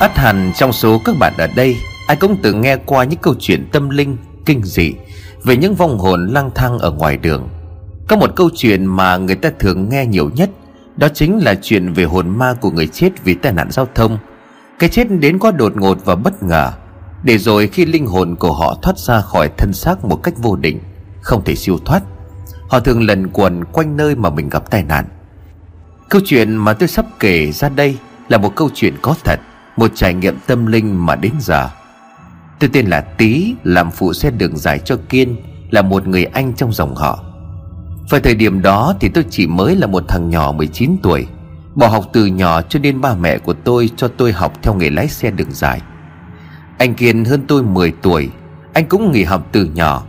ắt hẳn trong số các bạn ở đây, ai cũng từng nghe qua những câu chuyện tâm linh, kinh dị về những vong hồn lang thang ở ngoài đường. Có một câu chuyện mà người ta thường nghe nhiều nhất, đó chính là chuyện về hồn ma của người chết vì tai nạn giao thông. Cái chết đến quá đột ngột và bất ngờ, để rồi khi linh hồn của họ thoát ra khỏi thân xác một cách vô định, không thể siêu thoát, họ thường lần quần quanh nơi mà mình gặp tai nạn. Câu chuyện mà tôi sắp kể ra đây là một câu chuyện có thật một trải nghiệm tâm linh mà đến giờ. Tôi tên là tý, làm phụ xe đường dài cho kiên, là một người anh trong dòng họ. Vào thời điểm đó thì tôi chỉ mới là một thằng nhỏ 19 tuổi, Bỏ học từ nhỏ cho nên ba mẹ của tôi cho tôi học theo nghề lái xe đường dài. Anh Kiên hơn tôi 10 tuổi, Anh cũng nghỉ học từ nhỏ.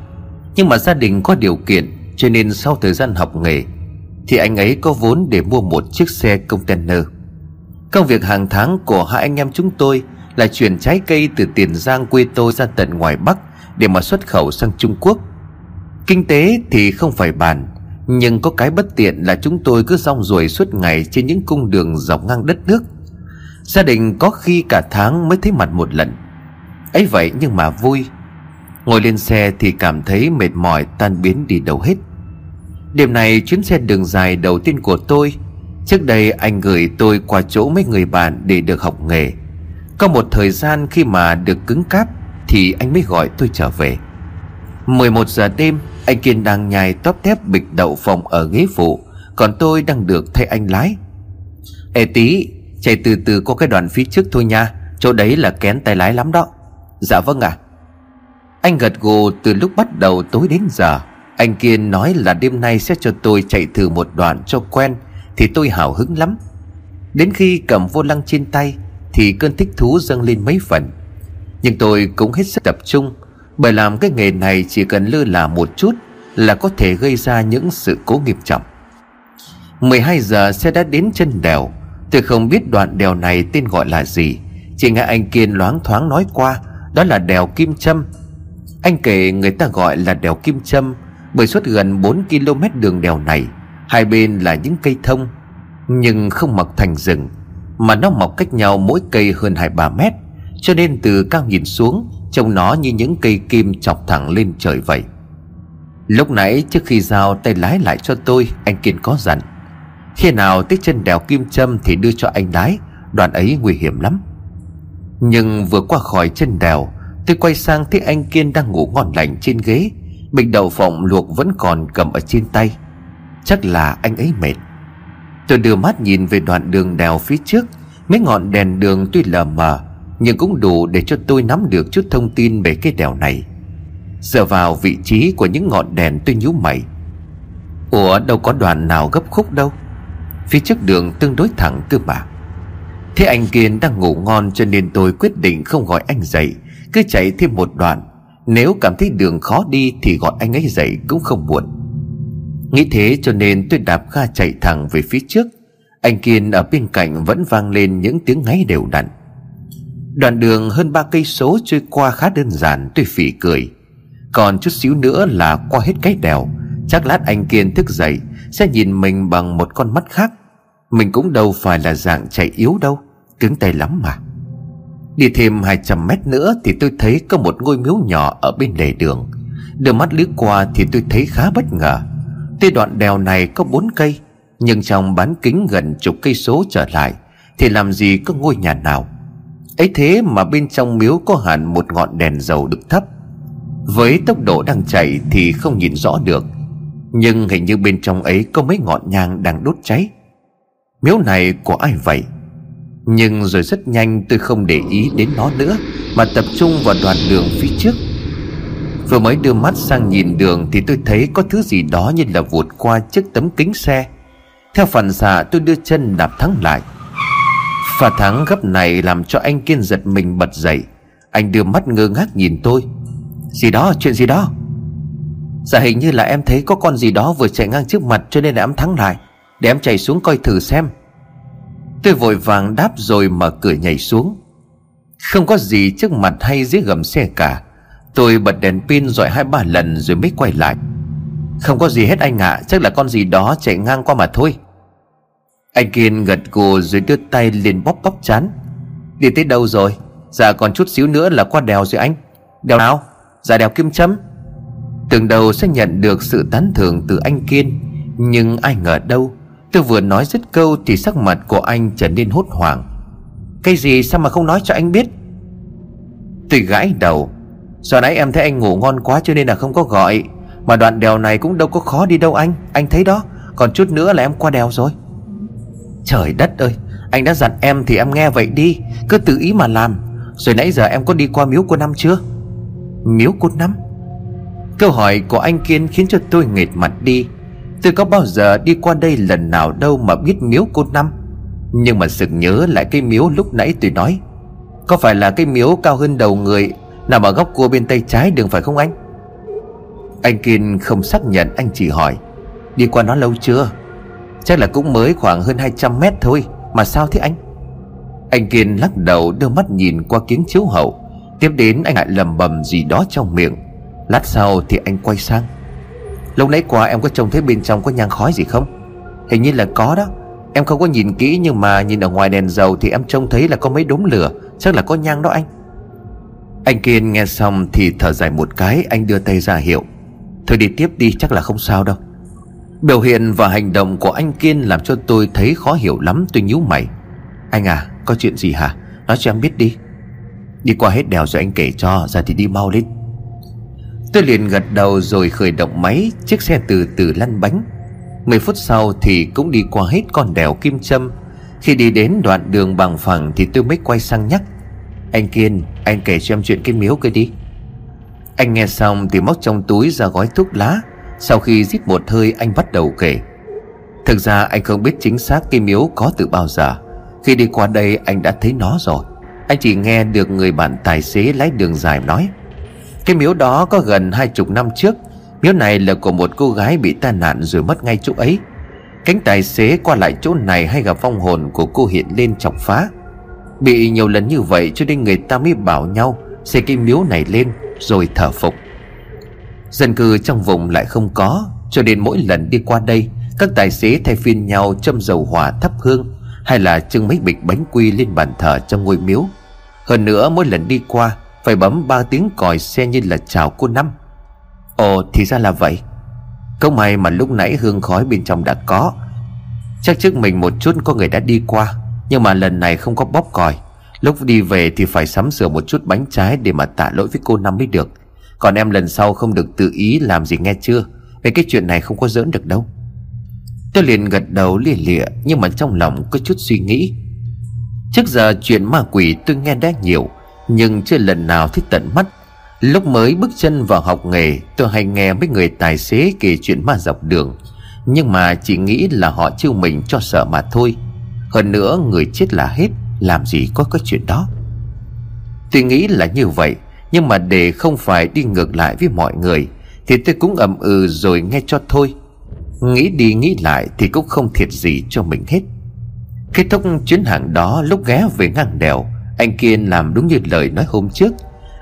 Nhưng mà gia đình có điều kiện, Cho nên sau thời gian học nghề, Thì anh ấy có vốn để mua một chiếc xe container. Công việc hàng tháng của hai anh em chúng tôi Là chuyển trái cây từ Tiền Giang, quê tôi ra tận ngoài Bắc Để mà xuất khẩu sang Trung Quốc. Kinh tế thì không phải bàn, nhưng có cái bất tiện là chúng tôi cứ rong ruổi suốt ngày trên những cung đường dọc ngang đất nước. Gia đình có khi cả tháng mới thấy mặt một lần. Ấy vậy nhưng mà vui. Ngồi lên xe thì cảm thấy mệt mỏi, tan biến đi đâu hết. Đêm này chuyến xe đường dài đầu tiên của tôi Trước đây anh gửi tôi qua chỗ mấy người bạn để được học nghề. Có một thời gian khi mà được cứng cáp Thì anh mới gọi tôi trở về. 11 giờ đêm, Anh Kiên đang nhai tóp tép bịch đậu phòng ở ghế phụ, Còn tôi đang được thay anh lái. Ê tí Chạy từ từ có cái đoạn phía trước thôi nha, Chỗ đấy là kén tay lái lắm đó. Dạ vâng ạ. À. Anh gật gù từ lúc bắt đầu tối đến giờ. Anh Kiên nói là đêm nay sẽ cho tôi chạy thử một đoạn cho quen thì tôi hào hứng lắm. Đến khi cầm vô lăng trên tay, Thì cơn thích thú dâng lên mấy phần. Nhưng tôi cũng hết sức tập trung, bởi làm cái nghề này chỉ cần lơ là một chút Là có thể gây ra những sự cố nghiêm trọng. 12 giờ xe đã đến chân đèo. Tôi không biết đoạn đèo này tên gọi là gì. Chỉ nghe anh Kiên loáng thoáng nói qua, Đó là đèo Kim Trâm Anh kể người ta gọi là đèo Kim Trâm Bởi suốt gần 4 km đường đèo này. Hai bên là những cây thông, Nhưng không mọc thành rừng, Mà nó mọc cách nhau mỗi cây hơn 2-3 mét, Cho nên từ cao nhìn xuống, Trông nó như những cây kim chọc thẳng lên trời vậy. Lúc nãy trước khi giao tay lái lại cho tôi, Anh Kiên có dặn, Khi nào tới chân đèo kim châm Thì đưa cho anh lái, Đoạn ấy nguy hiểm lắm. Nhưng vừa qua khỏi chân đèo, Tôi quay sang thấy anh Kiên đang ngủ ngon lành trên ghế bình đậu phộng luộc vẫn còn cầm ở trên tay. Chắc là anh ấy mệt. Tôi đưa mắt nhìn về đoạn đường đèo phía trước. Mấy ngọn đèn đường tuy lờ mờ, nhưng cũng đủ để cho tôi nắm được chút thông tin về cái đèo này. Giờ vào vị trí của những ngọn đèn tôi nhíu mày. Ủa, đâu có đoạn nào gấp khúc đâu. Phía trước đường tương đối thẳng cơ mà. Thế anh Kiên đang ngủ ngon cho nên tôi quyết định không gọi anh dậy. Cứ chạy thêm một đoạn. Nếu cảm thấy đường khó đi thì gọi anh ấy dậy cũng không buồn Nghĩ thế cho nên tôi đạp ga chạy thẳng về phía trước. Anh Kiên ở bên cạnh vẫn vang lên những tiếng ngáy đều đặn. Đoạn đường hơn ba cây số trôi qua khá đơn giản tôi phỉ cười. Còn chút xíu nữa là qua hết cái đèo, Chắc lát anh Kiên thức dậy, Sẽ nhìn mình bằng một con mắt khác. Mình cũng đâu phải là dạng chạy yếu đâu, Cứng tay lắm mà. Đi thêm 200 mét nữa Thì tôi thấy có một ngôi miếu nhỏ Ở bên lề đường. Đưa mắt lướt qua thì tôi thấy khá bất ngờ. Tuy đoạn đèo này có bốn cây, Nhưng trong bán kính gần chục cây số trở lại, Thì làm gì có ngôi nhà nào. Ấy thế mà bên trong miếu có hẳn một ngọn đèn dầu được thấp với tốc độ đang chạy thì không nhìn rõ được, nhưng hình như bên trong ấy có mấy ngọn nhang đang đốt cháy. Miếu này của ai vậy? Nhưng rồi rất nhanh tôi không để ý đến nó nữa, mà tập trung vào đoạn đường phía trước vừa mới đưa mắt sang nhìn đường thì tôi thấy có thứ gì đó như là vụt qua chiếc tấm kính xe. Theo phản xạ, tôi đưa chân đạp thắng lại. Pha thắng gấp này làm cho anh Kiên giật mình bật dậy. Anh đưa mắt ngơ ngác nhìn tôi. Gì đó, chuyện gì đó? Dạ hình như là em thấy có con gì đó vừa chạy ngang trước mặt cho nên là em thắng lại. Để em chạy xuống coi thử xem. Tôi vội vàng đáp rồi mở cửa nhảy xuống. Không có gì trước mặt hay dưới gầm xe cả. Tôi bật đèn pin rồi hai ba lần rồi mới quay lại. Không có gì hết anh ạ à, Chắc là con gì đó chạy ngang qua mà thôi. Anh Kiên gật gù rồi đưa tay lên bóp bóp chán. Đi tới đâu rồi? Dạ còn chút xíu nữa là qua đèo rồi anh. Đèo nào? Dạ đèo Kim Châm. Tưởng đầu sẽ nhận được sự tán thưởng từ anh Kiên Nhưng ai ngờ đâu Tôi vừa nói dứt câu Thì sắc mặt của anh trở nên hốt hoảng. Cái gì sao mà không nói cho anh biết? Tôi gãi đầu. Giờ nãy em thấy anh ngủ ngon quá cho nên là không có gọi. Mà đoạn đèo này cũng đâu có khó đi đâu anh. Anh thấy đó. Còn chút nữa là em qua đèo rồi. Trời đất ơi. Anh đã dặn em thì em nghe vậy đi. Cứ tự ý mà làm. Rồi nãy giờ em có đi qua miếu cô Năm chưa? Miếu cô Năm? Câu hỏi của anh Kiên khiến cho tôi nghệt mặt đi. Tôi có bao giờ đi qua đây lần nào đâu mà biết miếu cô Năm? Nhưng mà sực nhớ lại cái miếu lúc nãy tôi nói. Có phải là cái miếu cao hơn đầu người Nằm ở góc cua bên tay trái đường phải không anh? Anh Kiên không xác nhận, anh chỉ hỏi, Đi qua nó lâu chưa? Chắc là cũng mới khoảng hơn 200 mét thôi, Mà sao thế anh? Anh Kiên lắc đầu, đưa mắt nhìn qua kiếng chiếu hậu. Tiếp đến anh lại lầm bầm gì đó trong miệng. Lát sau thì anh quay sang. Lúc nãy qua em có trông thấy bên trong có nhang khói gì không? Hình như là có đó. Em không có nhìn kỹ nhưng mà nhìn ở ngoài đèn dầu Thì em trông thấy là có mấy đống lửa. Chắc là có nhang đó anh. Anh Kiên nghe xong thì thở dài một cái, Anh đưa tay ra hiệu. Thôi đi tiếp đi, chắc là không sao đâu. Biểu hiện và hành động của anh Kiên Làm cho tôi thấy khó hiểu lắm, Tôi nhíu mày. Anh à có chuyện gì hả? Nói cho em biết đi. Đi qua hết đèo rồi anh kể cho, Ra thì đi mau lên. Tôi liền gật đầu rồi khởi động máy, Chiếc xe từ từ lăn bánh. Mười phút sau thì cũng đi qua hết con đèo Kim Trâm Khi đi đến đoạn đường bằng phẳng Thì tôi mới quay sang nhắc. Anh Kiên, Anh kể cho em chuyện cái miếu kia đi. Anh nghe xong thì móc trong túi ra gói thuốc lá. Sau khi rít một hơi, anh bắt đầu kể. Thực ra anh không biết chính xác cái miếu có từ bao giờ. Khi đi qua đây, anh đã thấy nó rồi. Anh chỉ nghe được người bạn tài xế lái đường dài nói, cái miếu đó có gần hai chục năm trước. Miếu này là của một cô gái bị tai nạn rồi mất ngay chỗ ấy. Cánh tài xế qua lại chỗ này hay gặp vong hồn của cô hiện lên chọc phá. Bị nhiều lần như vậy cho nên người ta mới bảo nhau Xây cái miếu này lên, rồi thờ phục Dân cư trong vùng lại không có, Cho nên mỗi lần đi qua đây, Các tài xế thay phiên nhau châm dầu hỏa thắp hương, Hay là trưng mấy bịch bánh quy lên bàn thờ trong ngôi miếu. Hơn nữa, mỗi lần đi qua, phải bấm ba tiếng còi xe như là chào cô Năm. Ồ, thì ra là vậy. Không may mà lúc nãy hương khói bên trong đã có. Chắc trước mình một chút có người đã đi qua. Nhưng mà lần này không có bóp còi. Lúc đi về thì phải sắm sửa một chút bánh trái Để mà tạ lỗi với cô Năm mới được. Còn em lần sau không được tự ý làm gì nghe chưa? Về cái chuyện này không có giỡn được đâu. Tôi liền gật đầu lìa lịa, Nhưng mà trong lòng có chút suy nghĩ. Trước giờ chuyện ma quỷ tôi nghe đã nhiều, nhưng chưa lần nào thấy tận mắt. Lúc mới bước chân vào học nghề, Tôi hay nghe mấy người tài xế kể chuyện ma dọc đường. Nhưng mà chỉ nghĩ là họ chiêu mình cho sợ mà thôi. Hơn nữa người chết là hết, Làm gì có cái chuyện đó. Tôi nghĩ là như vậy, Nhưng mà để không phải đi ngược lại với mọi người, Thì tôi cũng ậm ừ rồi nghe cho thôi. Nghĩ đi nghĩ lại thì cũng không thiệt gì cho mình hết. Kết thúc chuyến hàng đó, lúc ghé về ngang đèo, anh Kiên làm đúng như lời nói hôm trước.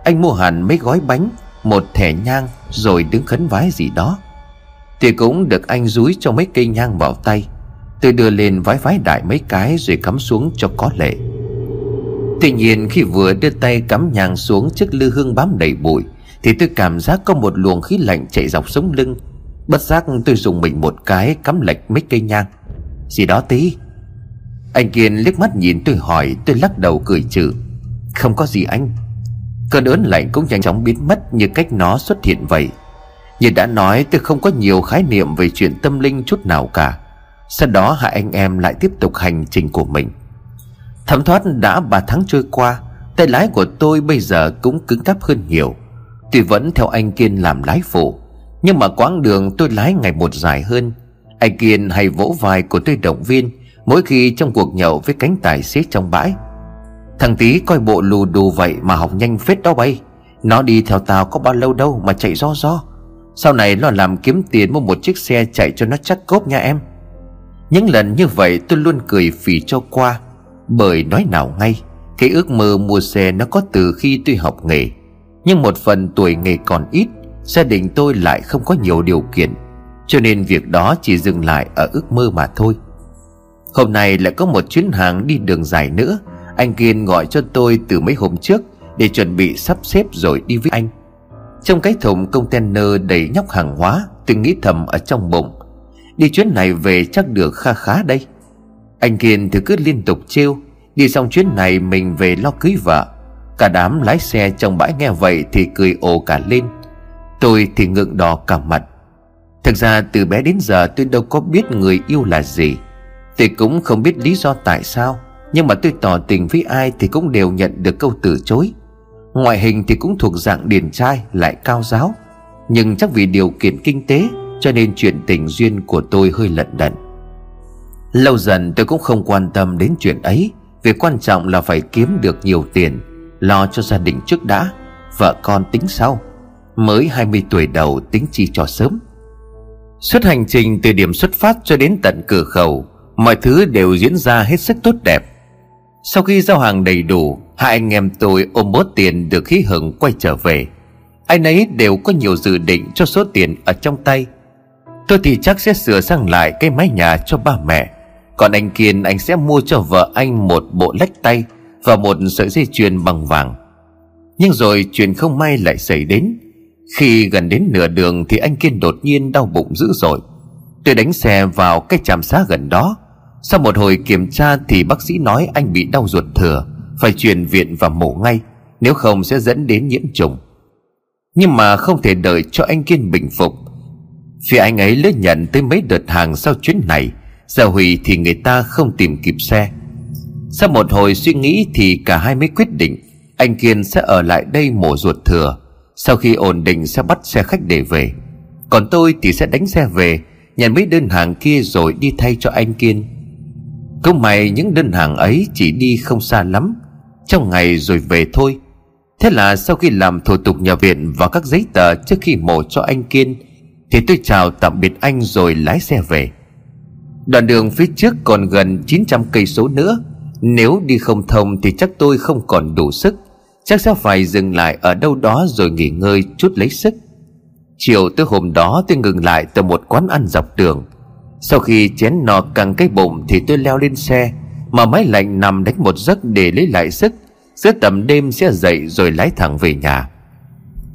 Anh mua hẳn mấy gói bánh, Một thẻ nhang, Rồi đứng khấn vái gì đó. Thì cũng được anh rúi cho mấy cây nhang vào tay. Tôi đưa lên vái vái đại mấy cái Rồi cắm xuống cho có lệ. Tuy nhiên khi vừa đưa tay cắm nhang xuống chiếc lư hương bám đầy bụi, Thì tôi cảm giác có một luồng khí lạnh chạy dọc sống lưng. Bất giác tôi dùng mình một cái cắm lệch mấy cây nhang. Gì đó tí. Anh Kiên liếc mắt nhìn tôi hỏi, Tôi lắc đầu cười trừ. Không có gì anh. Cơn ớn lạnh cũng nhanh chóng biến mất Như cách nó xuất hiện vậy. Như đã nói, tôi không có nhiều khái niệm Về chuyện tâm linh chút nào cả. Sau đó hai anh em lại tiếp tục hành trình của mình. Thẩm thoát đã 3 tháng trôi qua, Tay lái của tôi bây giờ cũng cứng cáp hơn nhiều. Tuy vẫn theo anh Kiên làm lái phụ, Nhưng mà quãng đường tôi lái ngày một dài hơn. Anh Kiên hay vỗ vai của tôi động viên, Mỗi khi trong cuộc nhậu với cánh tài xế trong bãi. Thằng tí coi bộ lù đù vậy mà học nhanh phết đó bay. Nó đi theo tao có bao lâu đâu mà chạy do do Sau này nó làm kiếm tiền mua một chiếc xe chạy cho nó chắc cốp nha em. Những lần như vậy tôi luôn cười phì cho qua. Bởi nói nào ngay, Cái ước mơ mua xe nó có từ khi tôi học nghề. Nhưng một phần tuổi nghề còn ít, Gia đình tôi lại không có nhiều điều kiện. Cho nên việc đó chỉ dừng lại ở ước mơ mà thôi. Hôm nay lại có một chuyến hàng đi đường dài nữa. Anh Kiên gọi cho tôi từ mấy hôm trước Để chuẩn bị sắp xếp rồi đi với anh. Trong cái thùng container đầy nhóc hàng hóa, Tôi nghĩ thầm ở trong bụng. Đi chuyến này về chắc được kha khá đây. Anh Kiên thì cứ liên tục trêu. Đi xong chuyến này mình về lo cưới vợ. Cả đám lái xe trong bãi nghe vậy Thì cười ồ cả lên. Tôi thì ngượng đỏ cả mặt. Thực ra từ bé đến giờ tôi đâu có biết người yêu là gì. Tôi cũng không biết lý do tại sao, Nhưng mà tôi tỏ tình với ai thì cũng đều nhận được câu từ chối. Ngoại hình thì cũng thuộc dạng điển trai, lại cao giáo. Nhưng chắc vì điều kiện kinh tế cho nên chuyện tình duyên của tôi hơi lận đận. Lâu dần tôi cũng không quan tâm đến chuyện ấy Việc quan trọng là phải kiếm được nhiều tiền, Lo cho gia đình trước đã, Vợ con tính sau. Mới 20 tuổi đầu tính chi cho sớm. Suốt hành trình từ điểm xuất phát cho đến tận cửa khẩu, Mọi thứ đều diễn ra hết sức tốt đẹp. Sau khi giao hàng đầy đủ, Hai anh em tôi ôm bớt tiền được khí hưởng quay trở về. Ai nấy đều có nhiều dự định cho số tiền ở trong tay. Tôi thì chắc sẽ sửa sang lại cái mái nhà cho ba mẹ. Còn anh Kiên, anh sẽ mua cho vợ anh một bộ lách tay Và một sợi dây chuyền bằng vàng. Nhưng rồi chuyện không may lại xảy đến. Khi gần đến nửa đường thì anh Kiên đột nhiên đau bụng dữ dội. Tôi đánh xe vào cái trạm xá gần đó. Sau một hồi kiểm tra thì bác sĩ nói anh bị đau ruột thừa, Phải chuyển viện và mổ ngay, Nếu không sẽ dẫn đến nhiễm trùng. Nhưng mà không thể đợi cho anh Kiên bình phục. Phía anh ấy lấy nhận tới mấy đợt hàng sau chuyến này Giờ hủy thì người ta không tìm kịp xe. Sau một hồi suy nghĩ thì cả hai mới quyết định Anh Kiên sẽ ở lại đây mổ ruột thừa. Sau khi ổn định sẽ bắt xe khách để về. Còn tôi thì sẽ đánh xe về, Nhận mấy đơn hàng kia rồi đi thay cho anh Kiên. Cũng may những đơn hàng ấy chỉ đi không xa lắm, Trong ngày rồi về thôi. Thế là sau khi làm thủ tục nhà viện và các giấy tờ trước khi mổ cho anh Kiên thì tôi chào tạm biệt anh rồi lái xe về. Đoạn đường phía trước còn gần 900 cây số nữa. Nếu đi không thông thì chắc tôi không còn đủ sức. Chắc sẽ phải dừng lại ở đâu đó rồi nghỉ ngơi chút lấy sức. Chiều tới hôm đó tôi ngừng lại tại một quán ăn dọc đường. Sau khi chén no căng cái bụng thì tôi leo lên xe, Mà máy lạnh nằm đánh một giấc để lấy lại sức. Giữa tầm đêm sẽ dậy rồi lái thẳng về nhà.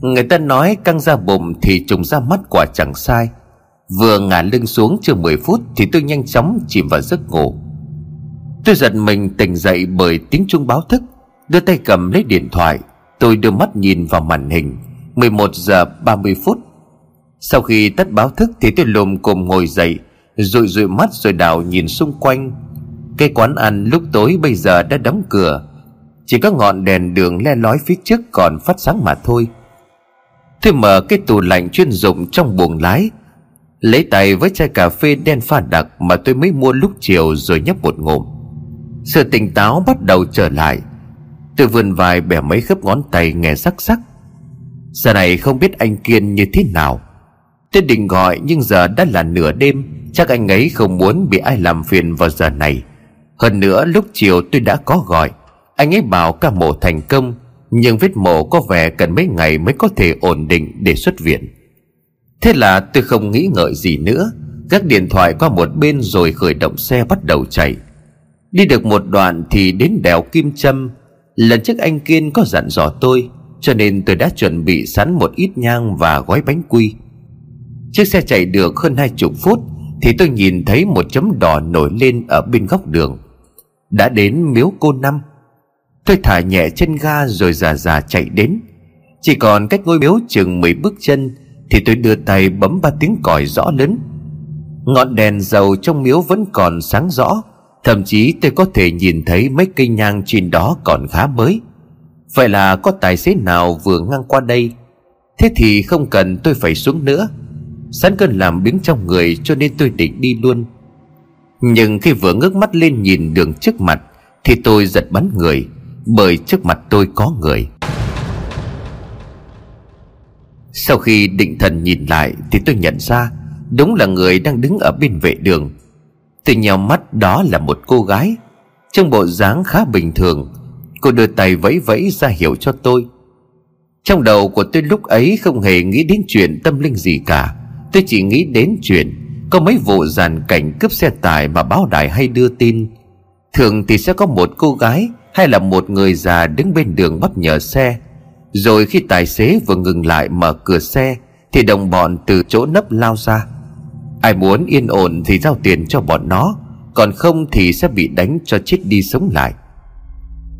Người ta nói căng ra bụng thì trùng ra mắt quả chẳng sai. Vừa ngả lưng xuống chưa 10 phút Thì tôi nhanh chóng chìm vào giấc ngủ. Tôi giật mình tỉnh dậy bởi tiếng chuông báo thức. Đưa tay cầm lấy điện thoại, Tôi đưa mắt nhìn vào màn hình. 11 giờ 30 phút. Sau khi tắt báo thức thì tôi lùm cồm ngồi dậy, Rụi rụi mắt rồi đảo nhìn xung quanh. Cái quán ăn lúc tối bây giờ đã đóng cửa. Chỉ có ngọn đèn đường le lói phía trước còn phát sáng mà thôi. Tôi mở cái tủ lạnh chuyên dụng trong buồng lái. Lấy tay với chai cà phê đen pha đặc mà tôi mới mua lúc chiều rồi nhấp một ngụm. Sự tỉnh táo bắt đầu trở lại. Tôi vươn vai bẻ mấy khớp ngón tay nghe sắc sắc. Giờ này không biết anh Kiên như thế nào. Tôi định gọi nhưng giờ đã là nửa đêm, Chắc anh ấy không muốn bị ai làm phiền vào giờ này. Hơn nữa lúc chiều tôi đã có gọi. Anh ấy bảo ca mổ thành công nhưng vết mổ có vẻ cần mấy ngày mới có thể ổn định để xuất viện. Thế là tôi không nghĩ ngợi gì nữa. Gác điện thoại qua một bên rồi khởi động xe bắt đầu chạy. Đi được một đoạn thì đến đèo Kim Trâm. Lần trước anh Kiên có dặn dò tôi, Cho nên tôi đã chuẩn bị sẵn một ít nhang và gói bánh quy. Chiếc xe chạy được hơn hai chục phút Thì tôi nhìn thấy một chấm đỏ nổi lên ở bên góc đường. Đã đến miếu cô Năm. Tôi thả nhẹ chân ga rồi già già chạy đến. Chỉ còn cách ngôi miếu chừng 10 bước chân Thì tôi đưa tay bấm ba tiếng còi rõ lớn. Ngọn đèn dầu trong miếu vẫn còn sáng rõ, Thậm chí tôi có thể nhìn thấy mấy cây nhang trên đó còn khá mới. Vậy là có tài xế nào vừa ngang qua đây? Thế thì không cần tôi phải xuống nữa. Sẵn cơn làm biến trong người cho nên tôi định đi luôn. Nhưng khi vừa ngước mắt lên nhìn đường trước mặt Thì tôi giật bắn người. Bởi trước mặt tôi có người. Sau khi định thần nhìn lại Thì tôi nhận ra Đúng là người đang đứng ở bên vệ đường. Tôi nhào mắt, đó là một cô gái. Trong bộ dáng khá bình thường. Cô đưa tay vẫy vẫy ra hiệu cho tôi. Trong đầu của tôi lúc ấy không hề nghĩ đến chuyện tâm linh gì cả. Tôi chỉ nghĩ đến chuyện Có mấy vụ giàn cảnh cướp xe tải mà báo đài hay đưa tin. Thường thì sẽ có một cô gái hay là một người già đứng bên đường bắt nhờ xe. Rồi khi tài xế vừa ngừng lại mở cửa xe, Thì đồng bọn từ chỗ nấp lao ra. Ai muốn yên ổn thì giao tiền cho bọn nó, Còn không thì sẽ bị đánh cho chết đi sống lại.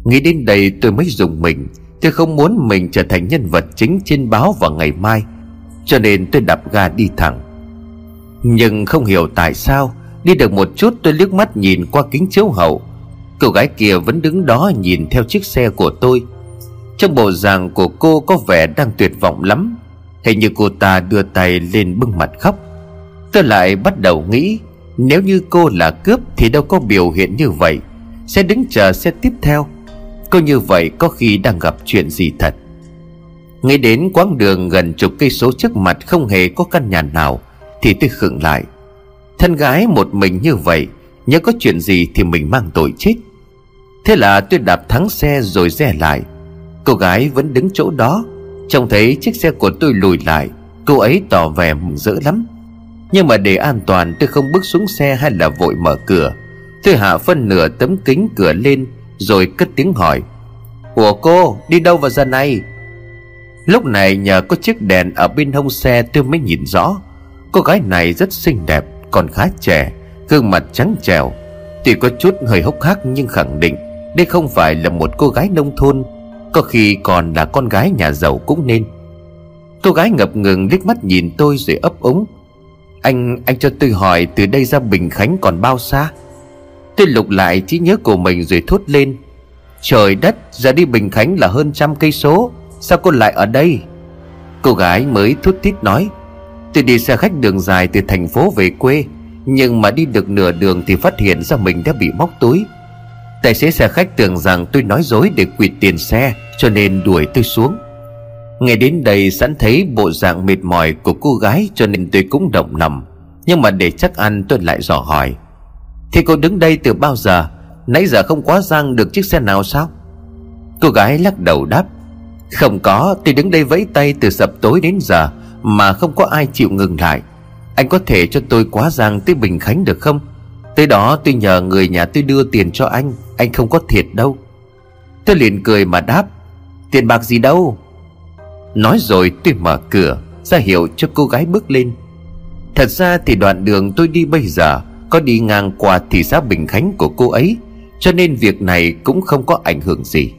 Nghĩ đến đây tôi mới dùng mình, Tôi không muốn mình trở thành nhân vật chính trên báo vào ngày mai, Cho nên tôi đạp ga đi thẳng. Nhưng không hiểu tại sao, Đi được một chút tôi liếc mắt nhìn qua kính chiếu hậu Cô gái kia vẫn đứng đó nhìn theo chiếc xe của tôi. Trong bộ dạng của cô có vẻ đang tuyệt vọng lắm. Hình như cô ta đưa tay lên bưng mặt khóc. Tôi lại bắt đầu nghĩ, Nếu như cô là cướp thì đâu có biểu hiện như vậy. Sẽ đứng chờ xe tiếp theo. Cô như vậy có khi đang gặp chuyện gì thật. Nghĩ đến quãng đường gần chục cây số trước mặt không hề có căn nhà nào, Thì tôi khựng lại. Thân gái một mình như vậy, Nhớ có chuyện gì thì mình mang tội chết. Thế là tôi đạp thắng xe rồi xe lại. Cô gái vẫn đứng chỗ đó. Trông thấy chiếc xe của tôi lùi lại, Cô ấy tỏ vẻ mừng rỡ lắm. Nhưng mà để an toàn, tôi không bước xuống xe hay là vội mở cửa. Tôi hạ phân nửa tấm kính cửa lên, Rồi cất tiếng hỏi. Ủa cô, đi đâu vào giờ này? Lúc này nhờ có chiếc đèn ở bên hông xe tôi mới nhìn rõ. Cô gái này rất xinh đẹp, Còn khá trẻ, Gương mặt trắng trẻo. Tuy có chút hơi hốc hác nhưng khẳng định đây không phải là một cô gái nông thôn Có khi còn là con gái nhà giàu cũng nên. Cô gái ngập ngừng liếc mắt nhìn tôi rồi ấp úng. Anh, anh cho tôi hỏi từ đây ra Bình Khánh còn bao xa? Tôi lục lại trí nhớ của mình rồi thốt lên. Trời đất ra đi Bình Khánh là hơn trăm cây số Sao cô lại ở đây? Cô gái mới thút thít nói. Tôi đi xe khách đường dài từ thành phố về quê Nhưng mà đi được nửa đường Thì phát hiện ra mình đã bị móc túi. Tài xế xe khách tưởng rằng tôi nói dối Để quỵt tiền xe, Cho nên đuổi tôi xuống. Nghe đến đây, sẵn thấy bộ dạng mệt mỏi của cô gái, Cho nên tôi cũng động lòng. Nhưng mà để chắc ăn, tôi lại dò hỏi. Thì cô đứng đây từ bao giờ? Nãy giờ không quá giang được chiếc xe nào sao? Cô gái lắc đầu đáp. Không có, tôi đứng đây vẫy tay từ sập tối đến giờ, Mà không có ai chịu ngừng lại. Anh có thể cho tôi quá giang tới Bình Khánh được không? Tới đó tôi nhờ người nhà tôi đưa tiền cho anh. Anh không có thiệt đâu. Tôi liền cười mà đáp, Tiền bạc gì đâu. Nói rồi tôi mở cửa, ra hiệu cho cô gái bước lên. Thật ra thì đoạn đường tôi đi bây giờ Có đi ngang qua thị xã Bình Khánh của cô ấy, Cho nên việc này cũng không có ảnh hưởng gì.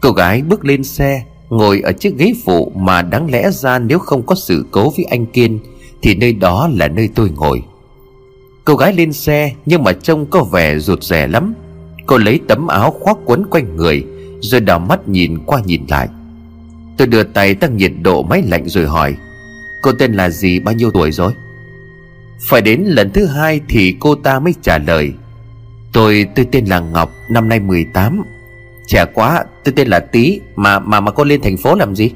Cô gái bước lên xe, Ngồi ở chiếc ghế phụ Mà đáng lẽ ra nếu không có sự cố với anh Kiên, Thì nơi đó là nơi tôi ngồi. Cô gái lên xe Nhưng mà trông có vẻ rụt rè lắm. Cô lấy tấm áo khoác quấn quanh người, Rồi đảo mắt nhìn qua nhìn lại. Tôi đưa tay tăng nhiệt độ máy lạnh rồi hỏi, Cô tên là gì? Bao nhiêu tuổi rồi? Phải đến lần thứ hai thì cô ta mới trả lời. Tôi tôi tên là Ngọc, Năm nay 18 Trẻ quá, tôi tên là Tý, Mà mà mà cô lên thành phố làm gì?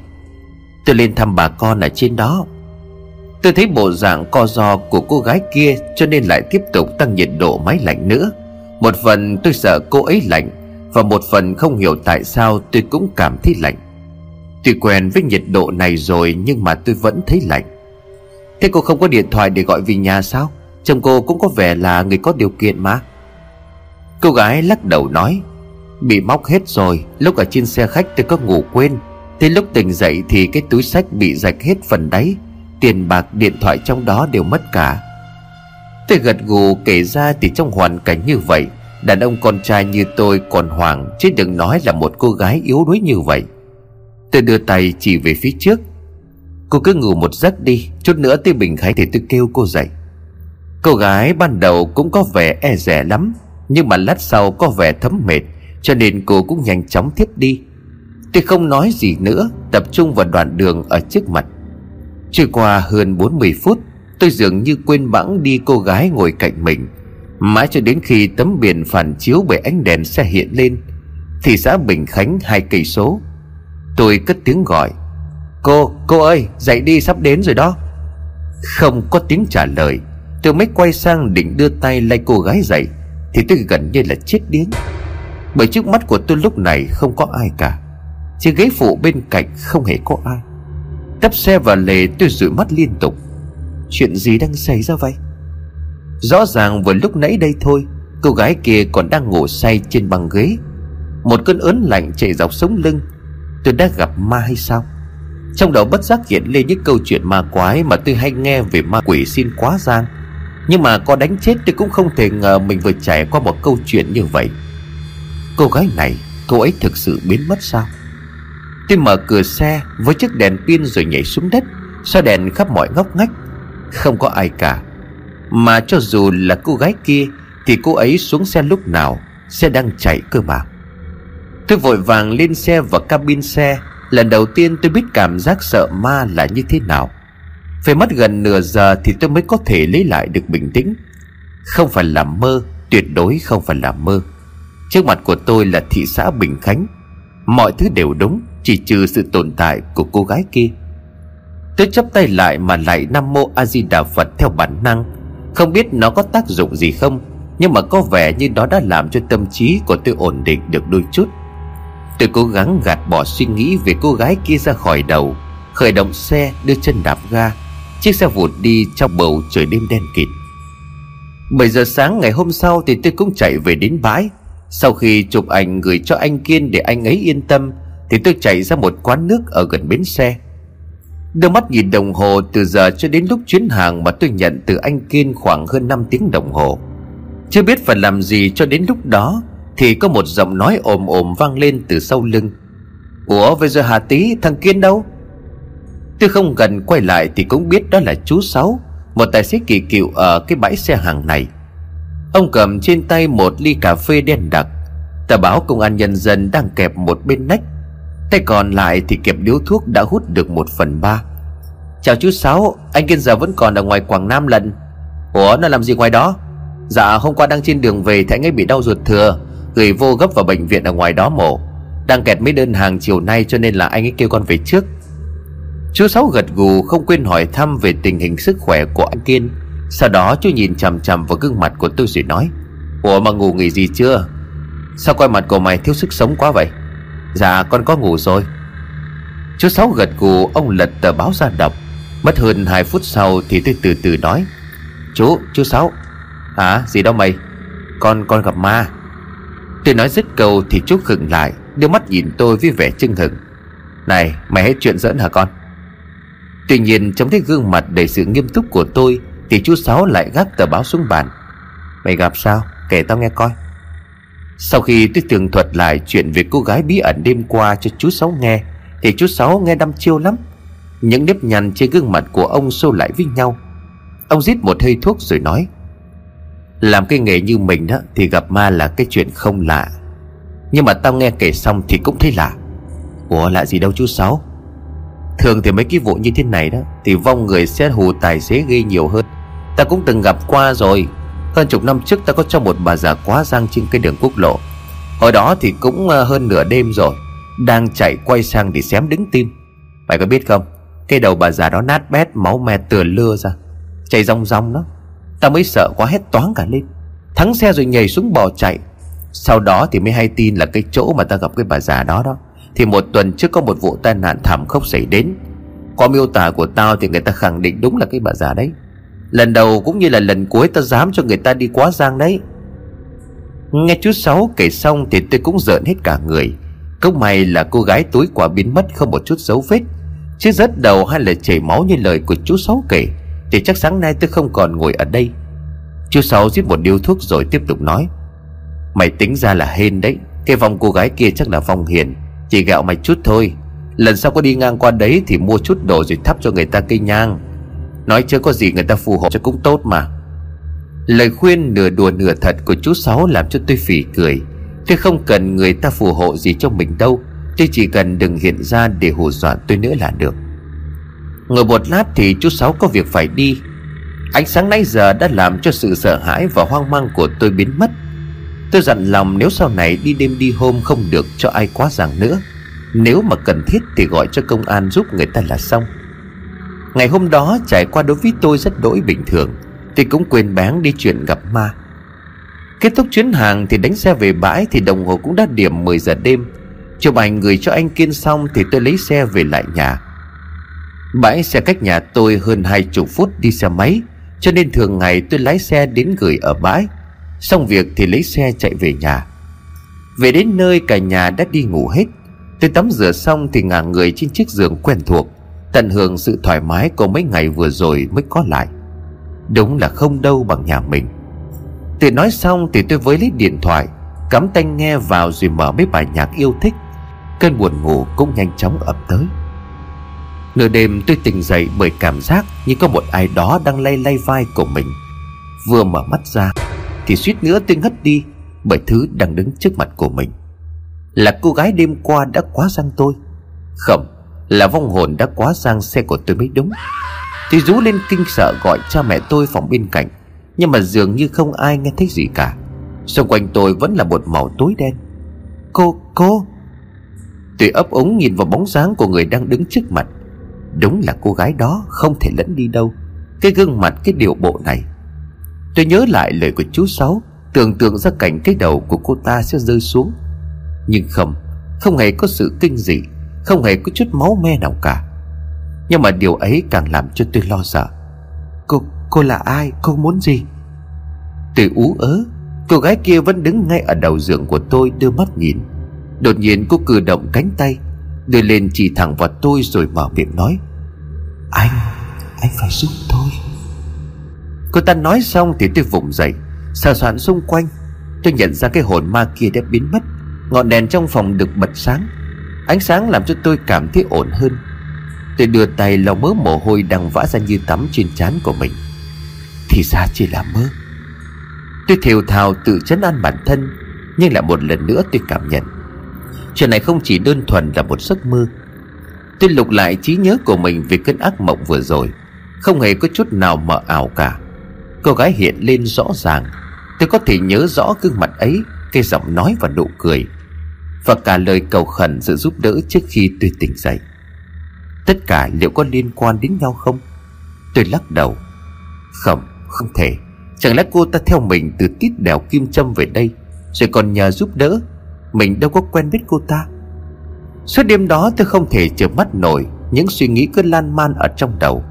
Tôi lên thăm bà con ở trên đó. Tôi thấy bộ dạng co do của cô gái kia Cho nên lại tiếp tục tăng nhiệt độ máy lạnh nữa. Một phần tôi sợ cô ấy lạnh, Và một phần không hiểu tại sao tôi cũng cảm thấy lạnh. Tuy quen với nhiệt độ này rồi Nhưng mà tôi vẫn thấy lạnh. Thế cô không có điện thoại để gọi về nhà sao? Chồng cô cũng có vẻ là người có điều kiện mà. Cô gái lắc đầu nói, Bị móc hết rồi, Lúc ở trên xe khách tôi có ngủ quên. Thế lúc tỉnh dậy thì cái túi sách bị rạch hết phần đáy, Tiền bạc điện thoại trong đó đều mất cả. Tôi gật gù kể ra thì trong hoàn cảnh như vậy, Đàn ông con trai như tôi còn hoảng, Chứ đừng nói là một cô gái yếu đuối như vậy. Tôi đưa tay chỉ về phía trước. Cô cứ ngủ một giấc đi, Chút nữa tôi Bình khái thì tôi kêu cô dậy. Cô gái ban đầu cũng có vẻ e rẻ lắm, Nhưng mà lát sau có vẻ thấm mệt, Cho nên cô cũng nhanh chóng thiếp đi. Tôi không nói gì nữa, Tập trung vào đoạn đường ở trước mặt. Trôi qua hơn 40 phút Tôi dường như quên bẵng đi cô gái ngồi cạnh mình. Mãi cho đến khi tấm biển phản chiếu bởi ánh đèn xe hiện lên Thị xã Bình Khánh hai cây số. Tôi cất tiếng gọi. Cô, cô ơi, dậy đi sắp đến rồi đó. Không có tiếng trả lời Tôi mới quay sang định đưa tay lay cô gái dậy Thì tôi gần như là chết điếng. Bởi trước mắt của tôi lúc này không có ai cả Chiếc ghế phụ bên cạnh không hề có ai. Tấp xe vào lề tôi dụi mắt liên tục. Chuyện gì đang xảy ra vậy? Rõ ràng vừa lúc nãy đây thôi, Cô gái kia còn đang ngủ say trên băng ghế. Một cơn ớn lạnh chạy dọc sống lưng. Tôi đã gặp ma hay sao? Trong đầu bất giác hiện lên những câu chuyện ma quái Mà tôi hay nghe về ma quỷ xin quá giang Nhưng mà có đánh chết tôi cũng không thể ngờ Mình vừa trải qua một câu chuyện như vậy. Cô gái này, Cô ấy thực sự biến mất sao? Tôi mở cửa xe với chiếc đèn pin rồi nhảy xuống đất. Soi đèn khắp mọi ngóc ngách? Không có ai cả. Mà cho dù là cô gái kia, Thì cô ấy xuống xe lúc nào Xe đang chạy cơ mà. Tôi vội vàng lên xe và cabin xe. Lần đầu tiên tôi biết cảm giác sợ ma là như thế nào. Phải mất gần nửa giờ thì tôi mới có thể lấy lại được bình tĩnh. Không phải là mơ, Tuyệt đối không phải là mơ. Trước mặt của tôi là thị xã Bình Khánh. Mọi thứ đều đúng, Chỉ trừ sự tồn tại của cô gái kia. Tôi chấp tay lại mà lại Nam Mô A Di Đà Phật theo bản năng. Không biết nó có tác dụng gì không, Nhưng mà có vẻ như nó đã làm cho tâm trí của tôi ổn định được đôi chút. Tôi cố gắng gạt bỏ suy nghĩ về cô gái kia ra khỏi đầu, Khởi động xe đưa chân đạp ga. Chiếc xe vụt đi trong bầu trời đêm đen kịt. 7 giờ sáng ngày hôm sau thì tôi cũng chạy về đến bãi. Sau khi chụp ảnh gửi cho anh Kiên để anh ấy yên tâm, Thì tôi chạy ra một quán nước ở gần bến xe. Đưa mắt nhìn đồng hồ từ giờ cho đến lúc chuyến hàng mà tôi nhận từ anh Kiên khoảng hơn 5 tiếng đồng hồ. Chưa biết phải làm gì cho đến lúc đó Thì có một giọng nói ồm ồm vang lên từ sau lưng. Ủa bây giờ Hà Tý, thằng Kiên đâu? Tôi không gần quay lại thì cũng biết đó là chú Sáu, Một tài xế kỳ cựu ở cái bãi xe hàng này. Ông cầm trên tay một ly cà phê đen đặc. Tờ báo công an nhân dân đang kẹp một bên nách. Tay còn lại thì kẹp điếu thuốc đã hút được một phần ba. Chào chú Sáu, Anh Kiên giờ vẫn còn ở ngoài Quảng Nam lần Ủa, nó làm gì ngoài đó? Dạ hôm qua đang trên đường về thì anh ấy bị đau ruột thừa Gửi vô gấp vào bệnh viện ở ngoài đó mổ. Đang kẹt mấy đơn hàng chiều nay cho nên là anh ấy kêu con về trước. Chú Sáu gật gù, không quên hỏi thăm về tình hình sức khỏe của anh Kiên. Sau đó chú nhìn chằm chằm vào gương mặt của tôi rồi nói, Ủa mà ngủ nghỉ gì chưa? Sao coi mặt của mày thiếu sức sống quá vậy? Dạ con có ngủ rồi. Chú Sáu gật gù Ông lật tờ báo ra đọc. Mất hơn 2 phút sau thì tôi từ từ nói. Chú, chú Sáu. Hả, gì đâu mày? Con, con gặp ma. Tôi nói dứt câu thì chú khựng lại Đưa mắt nhìn tôi với vẻ chưng hừng Này, mày hết chuyện giỡn hả con? Tuy nhiên trong thấy gương mặt đầy sự nghiêm túc của tôi Thì chú Sáu lại gác tờ báo xuống bàn. Mày gặp sao, kể tao nghe coi sau khi tôi tường thuật lại chuyện về cô gái bí ẩn đêm qua cho chú Sáu nghe, Thì chú Sáu nghe đăm chiêu lắm. Những nếp nhăn trên gương mặt của ông xô lại với nhau. Ông rít một hơi thuốc rồi nói, Làm cái nghề như mình đó Thì gặp ma là cái chuyện không lạ. Nhưng mà tao nghe kể xong thì cũng thấy lạ. Ủa, lạ gì đâu chú Sáu. Thường thì mấy cái vụ như thế này đó, Thì vong người sẽ hù tài xế gây nhiều hơn. Ta cũng từng gặp qua rồi hơn chục năm trước ta có cho một bà già quá giang trên cái đường quốc lộ. Hồi đó thì cũng ờ, hơn nửa đêm rồi, Đang chạy quay sang để xém đứng tim. Mày có biết không? Cái đầu bà già đó nát bét, máu me tựa lưa ra. Chạy rong rong đó Ta mới sợ quá hết toán cả lên. Thắng xe rồi nhảy xuống bò chạy. Sau đó thì mới hay tin là cái chỗ mà ta gặp cái bà già đó đó. Thì một tuần trước có một vụ tai nạn thảm khốc xảy đến. Qua miêu tả của tao thì người ta khẳng định đúng là cái bà già đấy. Lần đầu cũng như là lần cuối ta dám cho người ta đi quá giang đấy. Nghe chú Sáu kể xong thì tôi cũng giận hết cả người. Công may là cô gái tối quả biến mất không một chút dấu vết. Chứ rớt đầu hay là chảy máu như lời của chú Sáu kể, Thì chắc sáng nay tôi không còn ngồi ở đây. Chú Sáu giết một điếu thuốc rồi tiếp tục nói, Mày tính ra là hên đấy, Cái vòng cô gái kia chắc là vòng hiền, Chỉ gạo mày chút thôi. Lần sau có đi ngang qua đấy thì mua chút đồ rồi thắp cho người ta cây nhang. Nói chưa có gì người ta phù hộ cho cũng tốt mà. Lời khuyên nửa đùa nửa thật của chú Sáu làm cho tôi phỉ cười. Tôi không cần người ta phù hộ gì cho mình đâu. Tôi chỉ cần đừng hiện ra để hù dọa tôi nữa là được. Ngồi một lát thì chú Sáu có việc phải đi. Ánh sáng nãy giờ đã làm cho sự sợ hãi và hoang mang của tôi biến mất. Tôi dặn lòng nếu sau này đi đêm đi hôm không được cho ai quá ràng nữa. Nếu mà cần thiết thì gọi cho công an giúp người ta là xong. Ngày hôm đó trải qua đối với tôi rất đỗi bình thường Tôi cũng quên bán đi chuyện gặp ma. Kết thúc chuyến hàng thì đánh xe về bãi Thì đồng hồ cũng đã điểm 10 giờ đêm. Chụp ảnh gửi cho anh Kiên xong Thì tôi lấy xe về lại nhà. Bãi xe cách nhà tôi hơn hai chục phút đi xe máy, Cho nên thường ngày tôi lái xe đến gửi ở bãi. Xong việc thì lấy xe chạy về nhà. Về đến nơi cả nhà đã đi ngủ hết. Tôi tắm rửa xong thì ngả người trên chiếc giường quen thuộc. Tận hưởng sự thoải mái của mấy ngày vừa rồi mới có lại. Đúng là không đâu bằng nhà mình. Tôi nói xong thì tôi với lấy điện thoại, Cắm tai nghe vào rồi mở mấy bài nhạc yêu thích. Cơn buồn ngủ cũng nhanh chóng ập tới. Nửa đêm tôi tỉnh dậy bởi cảm giác Như có một ai đó đang lay lay vai của mình. Vừa mở mắt ra Thì suýt nữa tôi ngất đi Bởi thứ đang đứng trước mặt của mình. Là cô gái đêm qua đã quá sang tôi. Không là vong hồn đã quá sang xe của tôi mới đúng. Tôi rú lên kinh sợ gọi cha mẹ tôi phòng bên cạnh Nhưng mà dường như không ai nghe thấy gì cả. Xung quanh tôi vẫn là một màu tối đen. Cô, cô! Tôi ấp ống nhìn vào bóng dáng của người đang đứng trước mặt. Đúng là cô gái đó không thể lẫn đi đâu. Cái gương mặt cái điệu bộ này. Tôi nhớ lại lời của chú Sáu Tưởng tượng ra cảnh cái đầu của cô ta sẽ rơi xuống. Nhưng không Không hề có sự kinh dị. Không hề có chút máu me nào cả. Nhưng mà điều ấy càng làm cho tôi lo sợ. Cô, cô là ai? Cô muốn gì? Tôi ú ớ Cô gái kia vẫn đứng ngay ở đầu giường của tôi đưa mắt nhìn. Đột nhiên cô cử động cánh tay Đưa lên chỉ thẳng vào tôi rồi mở miệng nói Anh Anh phải giúp tôi. Cô ta nói xong thì tôi vùng dậy Sờ soạn xung quanh. Tôi nhận ra cái hồn ma kia đã biến mất Ngọn đèn trong phòng được bật sáng. Ánh sáng làm cho tôi cảm thấy ổn hơn. Tôi đưa tay lau mớ mồ hôi đang vã ra như tắm trên trán của mình. Thì ra chỉ là mơ. Tôi thều thào tự chấn an bản thân, Nhưng lại một lần nữa tôi cảm nhận. Chuyện này không chỉ đơn thuần là một giấc mơ. Tôi lục lại trí nhớ của mình về cơn ác mộng vừa rồi. Không hề có chút nào mờ ảo cả. Cô gái hiện lên rõ ràng. Tôi có thể nhớ rõ gương mặt ấy, Cái giọng nói và nụ cười. Và cả lời cầu khẩn sự giúp đỡ trước khi tôi tỉnh dậy. Tất cả liệu có liên quan đến nhau không? Tôi lắc đầu. Không, không thể. Chẳng lẽ cô ta theo mình từ tít đèo kim châm về đây Rồi còn nhờ giúp đỡ? Mình đâu có quen biết cô ta. Suốt đêm đó tôi không thể chợp mắt nổi Những suy nghĩ cứ lan man ở trong đầu.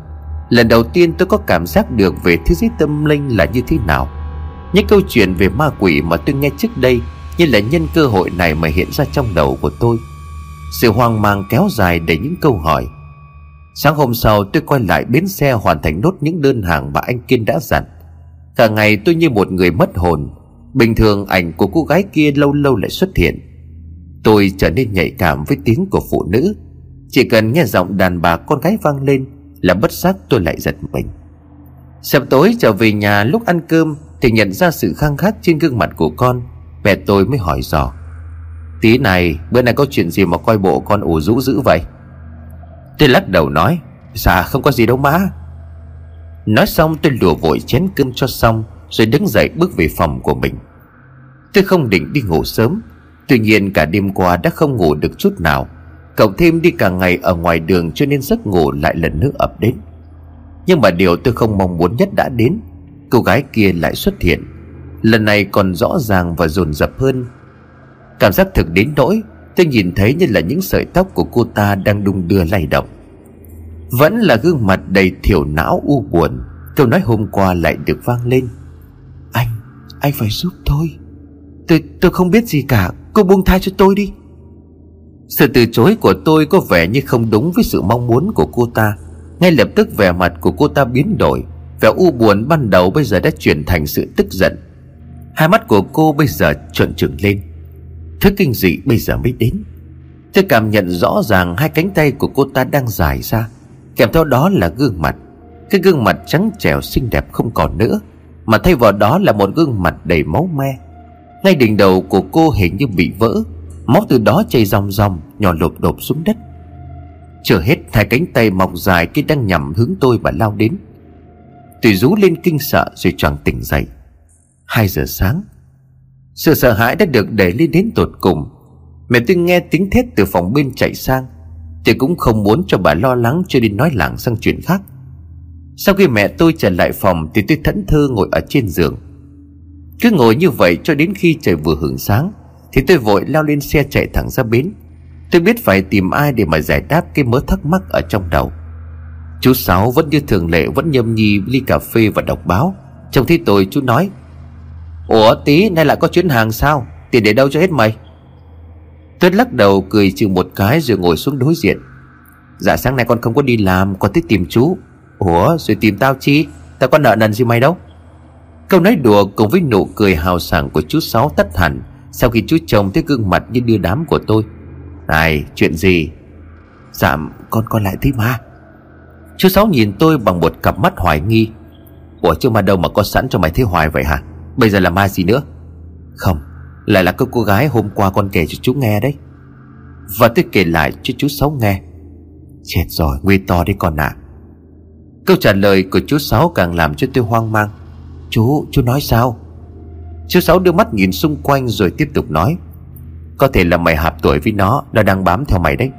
Lần đầu tiên tôi có cảm giác được về thế giới tâm linh là như thế nào. Những câu chuyện về ma quỷ mà tôi nghe trước đây như là nhân cơ hội này mà hiện ra trong đầu của tôi. Sự hoang mang kéo dài để những câu hỏi. Sáng hôm sau, tôi quay lại bến xe hoàn thành nốt những đơn hàng mà anh Kiên đã dặn. Cả ngày tôi như một người mất hồn. Bình thường ảnh của cô gái kia lâu lâu lại xuất hiện. Tôi trở nên nhạy cảm với tiếng của phụ nữ. Chỉ cần nghe giọng đàn bà con gái vang lên Là bất giác tôi lại giật mình. Sập tối trở về nhà lúc ăn cơm Thì nhận ra sự khăng khắc trên gương mặt của con. Mẹ tôi mới hỏi dò, Tí này, bữa nay có chuyện gì mà coi bộ con ủ rũ dữ vậy? Tôi lắc đầu nói Dạ không có gì đâu má. Nói xong, tôi lùa vội chén cơm cho xong, Rồi đứng dậy bước về phòng của mình. Tôi không định đi ngủ sớm, Tuy nhiên cả đêm qua đã không ngủ được chút nào, Cộng thêm đi cả ngày ở ngoài đường Cho nên giấc ngủ lại lần nữa ập đến. Nhưng mà điều tôi không mong muốn nhất đã đến, Cô gái kia lại xuất hiện. Lần này còn rõ ràng và dồn dập hơn. Cảm giác thực đến nỗi Tôi nhìn thấy như là những sợi tóc của cô ta đang đung đưa lay động. Vẫn là gương mặt đầy thiểu não u buồn Câu nói hôm qua lại được vang lên. Anh, anh phải giúp tôi. Tôi, tôi không biết gì cả Cô buông tha cho tôi đi. Sự từ chối của tôi có vẻ như không đúng với sự mong muốn của cô ta. Ngay lập tức vẻ mặt của cô ta biến đổi Vẻ u buồn ban đầu bây giờ đã chuyển thành sự tức giận. Hai mắt của cô bây giờ trợn trừng lên. Thứ kinh dị bây giờ mới đến. Tôi cảm nhận rõ ràng hai cánh tay của cô ta đang dài ra. Kèm theo đó là gương mặt. Cái gương mặt trắng trẻo xinh đẹp không còn nữa, Mà thay vào đó là một gương mặt đầy máu me. Ngay đỉnh đầu của cô hình như bị vỡ, Máu từ đó chảy ròng ròng, Nhỏ lộp đột xuống đất. Chưa hết, hai cánh tay mọc dài Khi đang nhằm hướng tôi và lao đến. Tôi rú lên kinh sợ rồi choàng tỉnh dậy. Hai giờ sáng, Sự sợ hãi đã được đẩy lên đến tột cùng. Mẹ tôi nghe tiếng thét từ phòng bên chạy sang Tôi cũng không muốn cho bà lo lắng cho nên nói lảng sang chuyện khác. Sau khi mẹ tôi trở lại phòng Thì tôi thẫn thơ ngồi ở trên giường. Cứ ngồi như vậy cho đến khi trời vừa hưởng sáng, Thì tôi vội lao lên xe chạy thẳng ra bến. Tôi biết phải tìm ai để mà giải đáp cái mớ thắc mắc ở trong đầu. Chú Sáu vẫn như thường lệ, vẫn nhâm nhi ly cà phê và đọc báo. Trông thấy tôi, chú nói Ủa, tí, nay lại có chuyến hàng sao? Tiền để đâu cho hết mày? Tuyết lắc đầu cười chừng một cái rồi ngồi xuống đối diện. Dạ sáng nay con không có đi làm, Con thích tìm chú. Ủa, rồi tìm tao chi? Tao có nợ nần gì mày đâu? Câu nói đùa cùng với nụ cười hào sảng của chú Sáu tắt hẳn Sau khi chú chồng thấy gương mặt như đưa đám của tôi. Này, chuyện gì? Dạ con con lại thấy ma Chú Sáu nhìn tôi bằng một cặp mắt hoài nghi. Ủa, chứ mà đâu mà có sẵn cho mày thấy hoài vậy hả? Bây giờ là ma gì nữa? Không Lại là cái cô gái hôm qua con kể cho chú nghe đấy. Và tôi kể lại cho chú Sáu nghe. Chết rồi nguy to đấy con ạ. À. Câu trả lời của chú Sáu càng làm cho tôi hoang mang. Chú, chú nói sao? Chú Sáu đưa mắt nhìn xung quanh rồi tiếp tục nói. Có thể là mày hạp tuổi với nó Nó đang bám theo mày đấy.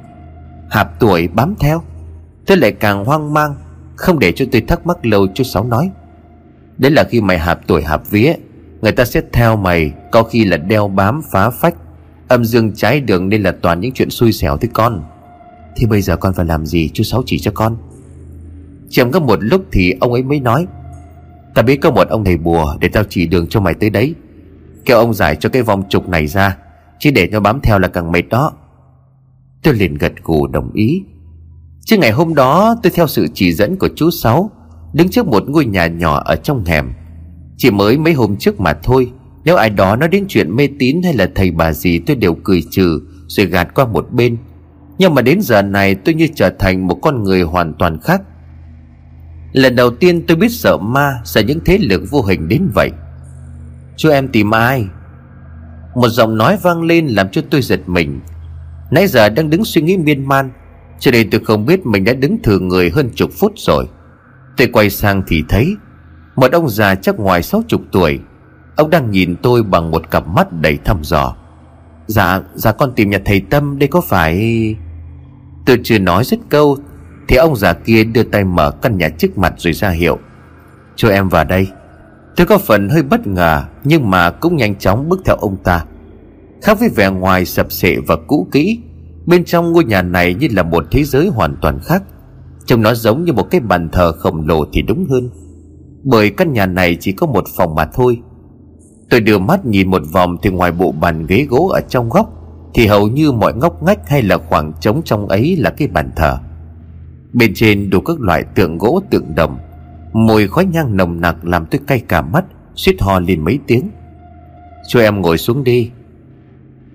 Hạp tuổi bám theo. Tôi lại càng hoang mang Không để cho tôi thắc mắc lâu chú Sáu nói. Đấy là khi mày hạp tuổi hạp vía Người ta sẽ theo mày, Có khi là đeo bám phá phách. Âm dương trái đường nên là toàn những chuyện xui xẻo thế con. Thì bây giờ con phải làm gì? Chú Sáu chỉ cho con. Chậm có một lúc thì ông ấy mới nói, Ta biết có một ông thầy bùa Để tao chỉ đường cho mày tới đấy. Kêu ông giải cho cái vòng trục này ra, Chứ để nó bám theo là càng mệt đó. Tôi liền gật gù đồng ý. Chứ ngày hôm đó tôi theo sự chỉ dẫn của chú Sáu, Đứng trước một ngôi nhà nhỏ ở trong hẻm. Chỉ mới mấy hôm trước mà thôi. Nếu ai đó nói đến chuyện mê tín hay là thầy bà gì, tôi đều cười trừ, Rồi gạt qua một bên. Nhưng mà đến giờ này, tôi như trở thành một con người hoàn toàn khác. Lần đầu tiên tôi biết sợ ma Sợ những thế lực vô hình đến vậy. Chú em tìm ai? Một giọng nói vang lên làm cho tôi giật mình. Nãy giờ đang đứng suy nghĩ miên man, Cho nên tôi không biết mình đã đứng thừa người hơn chục phút rồi. Tôi quay sang thì thấy một ông già chắc ngoài sáu chục tuổi. Ông đang nhìn tôi bằng một cặp mắt đầy thăm dò. Dạ, dạ con tìm nhà thầy Tâm đây có phải? Tôi chưa nói dứt câu Thì ông già kia đưa tay mở căn nhà trước mặt rồi ra hiệu. Cho em vào đây. Tôi có phần hơi bất ngờ Nhưng mà cũng nhanh chóng bước theo ông ta. Khác với vẻ ngoài sập sệ và cũ kỹ Bên trong ngôi nhà này như là một thế giới hoàn toàn khác. Trông nó giống như một cái bàn thờ khổng lồ thì đúng hơn. Bởi căn nhà này chỉ có một phòng mà thôi. Tôi đưa mắt nhìn một vòng thì ngoài bộ bàn ghế gỗ ở trong góc, Thì hầu như mọi ngóc ngách hay là khoảng trống trong ấy là cái bàn thờ. Bên trên đủ các loại tượng gỗ tượng đồng. Mùi khói nhang nồng nặc làm tôi cay cả mắt, suýt ho lên mấy tiếng. Cho em ngồi xuống đi.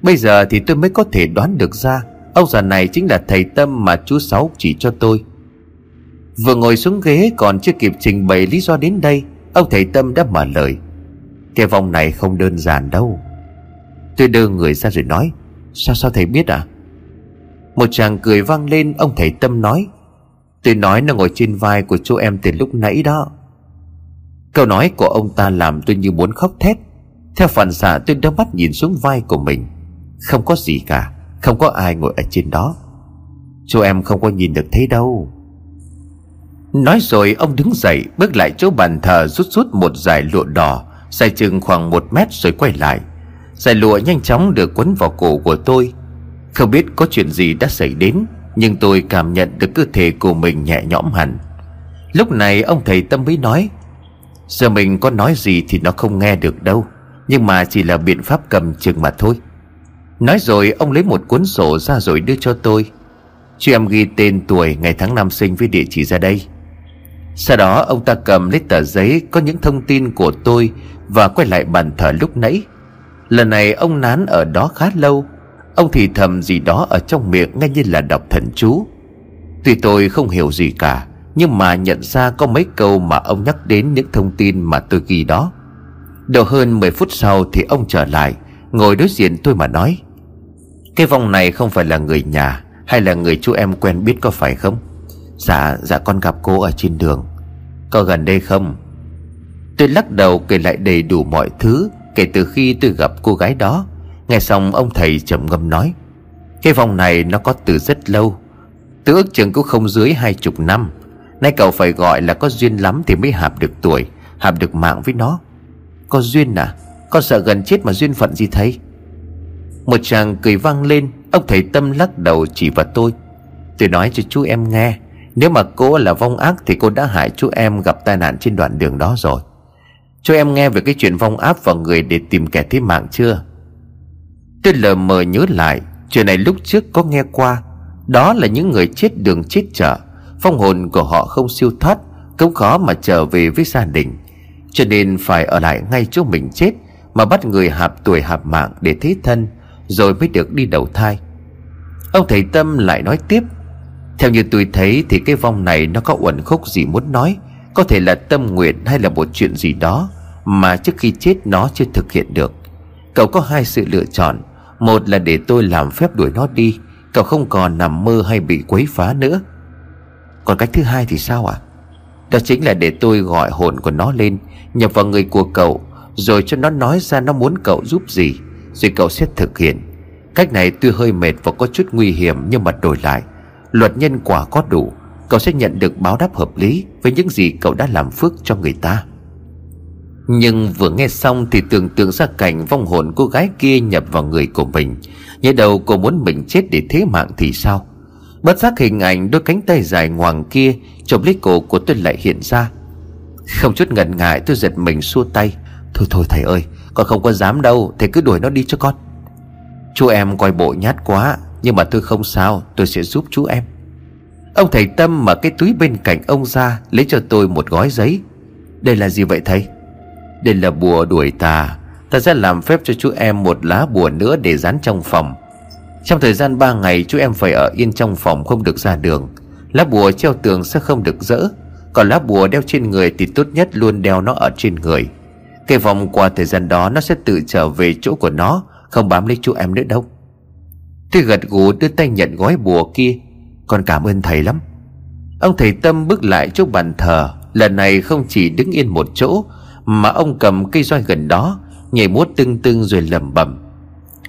Bây giờ thì tôi mới có thể đoán được ra, Ông già này chính là thầy Tâm mà chú Sáu chỉ cho tôi. Vừa ngồi xuống ghế còn chưa kịp trình bày lý do đến đây, Ông thầy Tâm đã mở lời. Cái vòng này không đơn giản đâu. Tôi đưa người ra rồi nói, Sao sao thầy biết à Một chàng cười vang lên, Ông thầy Tâm nói, Tôi nói nó ngồi trên vai của chú em từ lúc nãy đó. Câu nói của ông ta làm tôi như muốn khóc thét. Theo phản xạ, tôi đưa mắt nhìn xuống vai của mình. Không có gì cả, Không có ai ngồi ở trên đó. Chú em không có nhìn được thấy đâu. Nói rồi ông đứng dậy, Bước lại chỗ bàn thờ rút rút một dải lụa đỏ, Dài chừng khoảng một mét rồi quay lại. Dải lụa nhanh chóng được quấn vào cổ của tôi. Không biết có chuyện gì đã xảy đến, Nhưng tôi cảm nhận được cơ thể của mình nhẹ nhõm hẳn. Lúc này ông thầy Tâm mới nói, Giờ mình có nói gì thì nó không nghe được đâu, Nhưng mà chỉ là biện pháp cầm chừng mà thôi. Nói rồi ông lấy một cuốn sổ ra rồi đưa cho tôi. Cho em ghi tên tuổi ngày tháng năm sinh với địa chỉ ra đây sau đó, ông ta cầm lấy tờ giấy Có những thông tin của tôi Và quay lại bàn thờ lúc nãy. Lần này, ông nán ở đó khá lâu. Ông thì thầm gì đó ở trong miệng Ngay như là đọc thần chú. Tuy tôi không hiểu gì cả, Nhưng mà nhận ra có mấy câu mà ông nhắc đến những thông tin mà tôi ghi đó. Đầu hơn 10 phút sau thì ông trở lại, Ngồi đối diện tôi mà nói, Cái vong này không phải là người nhà Hay là người chú em quen biết có phải không? Dạ dạ con gặp cô ở trên đường. Có gần đây không? Tôi lắc đầu kể lại đầy đủ mọi thứ Kể từ khi tôi gặp cô gái đó. Nghe xong, ông thầy trầm ngâm nói, Cái vòng này nó có từ rất lâu Tôi ước chừng cũng không dưới hai chục năm. Nay cậu phải gọi là có duyên lắm Thì mới hạp được tuổi, Hạp được mạng với nó. Có duyên à? Con sợ gần chết mà duyên phận gì thấy Một chàng cười vang lên, Ông thầy tâm lắc đầu chỉ vào tôi. Tôi nói cho chú em nghe nếu mà cô là vong ác Thì cô đã hại chú em gặp tai nạn trên đoạn đường đó rồi. Chú em nghe về cái chuyện vong áp vào người Để tìm kẻ thế mạng chưa? Tôi lờ mờ nhớ lại, Chuyện này lúc trước có nghe qua. Đó là những người chết đường chết chợ. Phong hồn của họ không siêu thoát, Cũng khó mà trở về với gia đình. Cho nên phải ở lại ngay chỗ mình chết, Mà bắt người hạp tuổi hạp mạng để thế thân, Rồi mới được đi đầu thai. Ông thầy Tâm lại nói tiếp theo như tôi thấy thì cái vong này nó có uẩn khúc gì muốn nói, Có thể là tâm nguyện hay là một chuyện gì đó Mà trước khi chết nó chưa thực hiện được. Cậu có hai sự lựa chọn, Một là để tôi làm phép đuổi nó đi, Cậu không còn nằm mơ hay bị quấy phá nữa. Còn cách thứ hai thì sao ạ? À? Đó chính là để tôi gọi hồn của nó lên, Nhập vào người của cậu, Rồi cho nó nói ra nó muốn cậu giúp gì, Rồi cậu sẽ thực hiện. Cách này tuy hơi mệt và có chút nguy hiểm Nhưng mà đổi lại. Luật nhân quả có đủ, Cậu sẽ nhận được báo đáp hợp lý Với những gì cậu đã làm phước cho người ta. Nhưng vừa nghe xong Thì tưởng tượng ra cảnh vong hồn cô gái kia nhập vào người của mình. Nhớ đầu cô muốn mình chết để thế mạng thì sao? Bất giác hình ảnh đôi cánh tay dài ngoằng kia Chộp lấy cổ của tôi lại hiện ra. Không chút ngần ngại, tôi giật mình xua tay. Thôi thôi thầy ơi, Con không có dám đâu, Thầy cứ đuổi nó đi cho con. Chú em coi bộ nhát quá nhưng mà tôi không sao, Tôi sẽ giúp chú em. Ông thầy Tâm mở cái túi bên cạnh ông ra, Lấy cho tôi một gói giấy. Đây là gì vậy thầy? Đây là bùa đuổi tà. Ta sẽ làm phép cho chú em một lá bùa nữa để dán trong phòng. Trong thời gian 3 ngày, chú em phải ở yên trong phòng, không được ra đường. Lá bùa treo tường sẽ không được dỡ Còn lá bùa đeo trên người thì tốt nhất luôn đeo nó ở trên người. Cây vòng qua thời gian đó, nó sẽ tự trở về chỗ của nó, Không bám lấy chú em nữa đâu. Tôi gật gù đưa tay nhận gói bùa kia. Con cảm ơn thầy lắm. Ông thầy Tâm bước lại chỗ bàn thờ. Lần này không chỉ đứng yên một chỗ, Mà ông cầm cây roi gần đó, Nhảy múa tưng tưng rồi lẩm bẩm.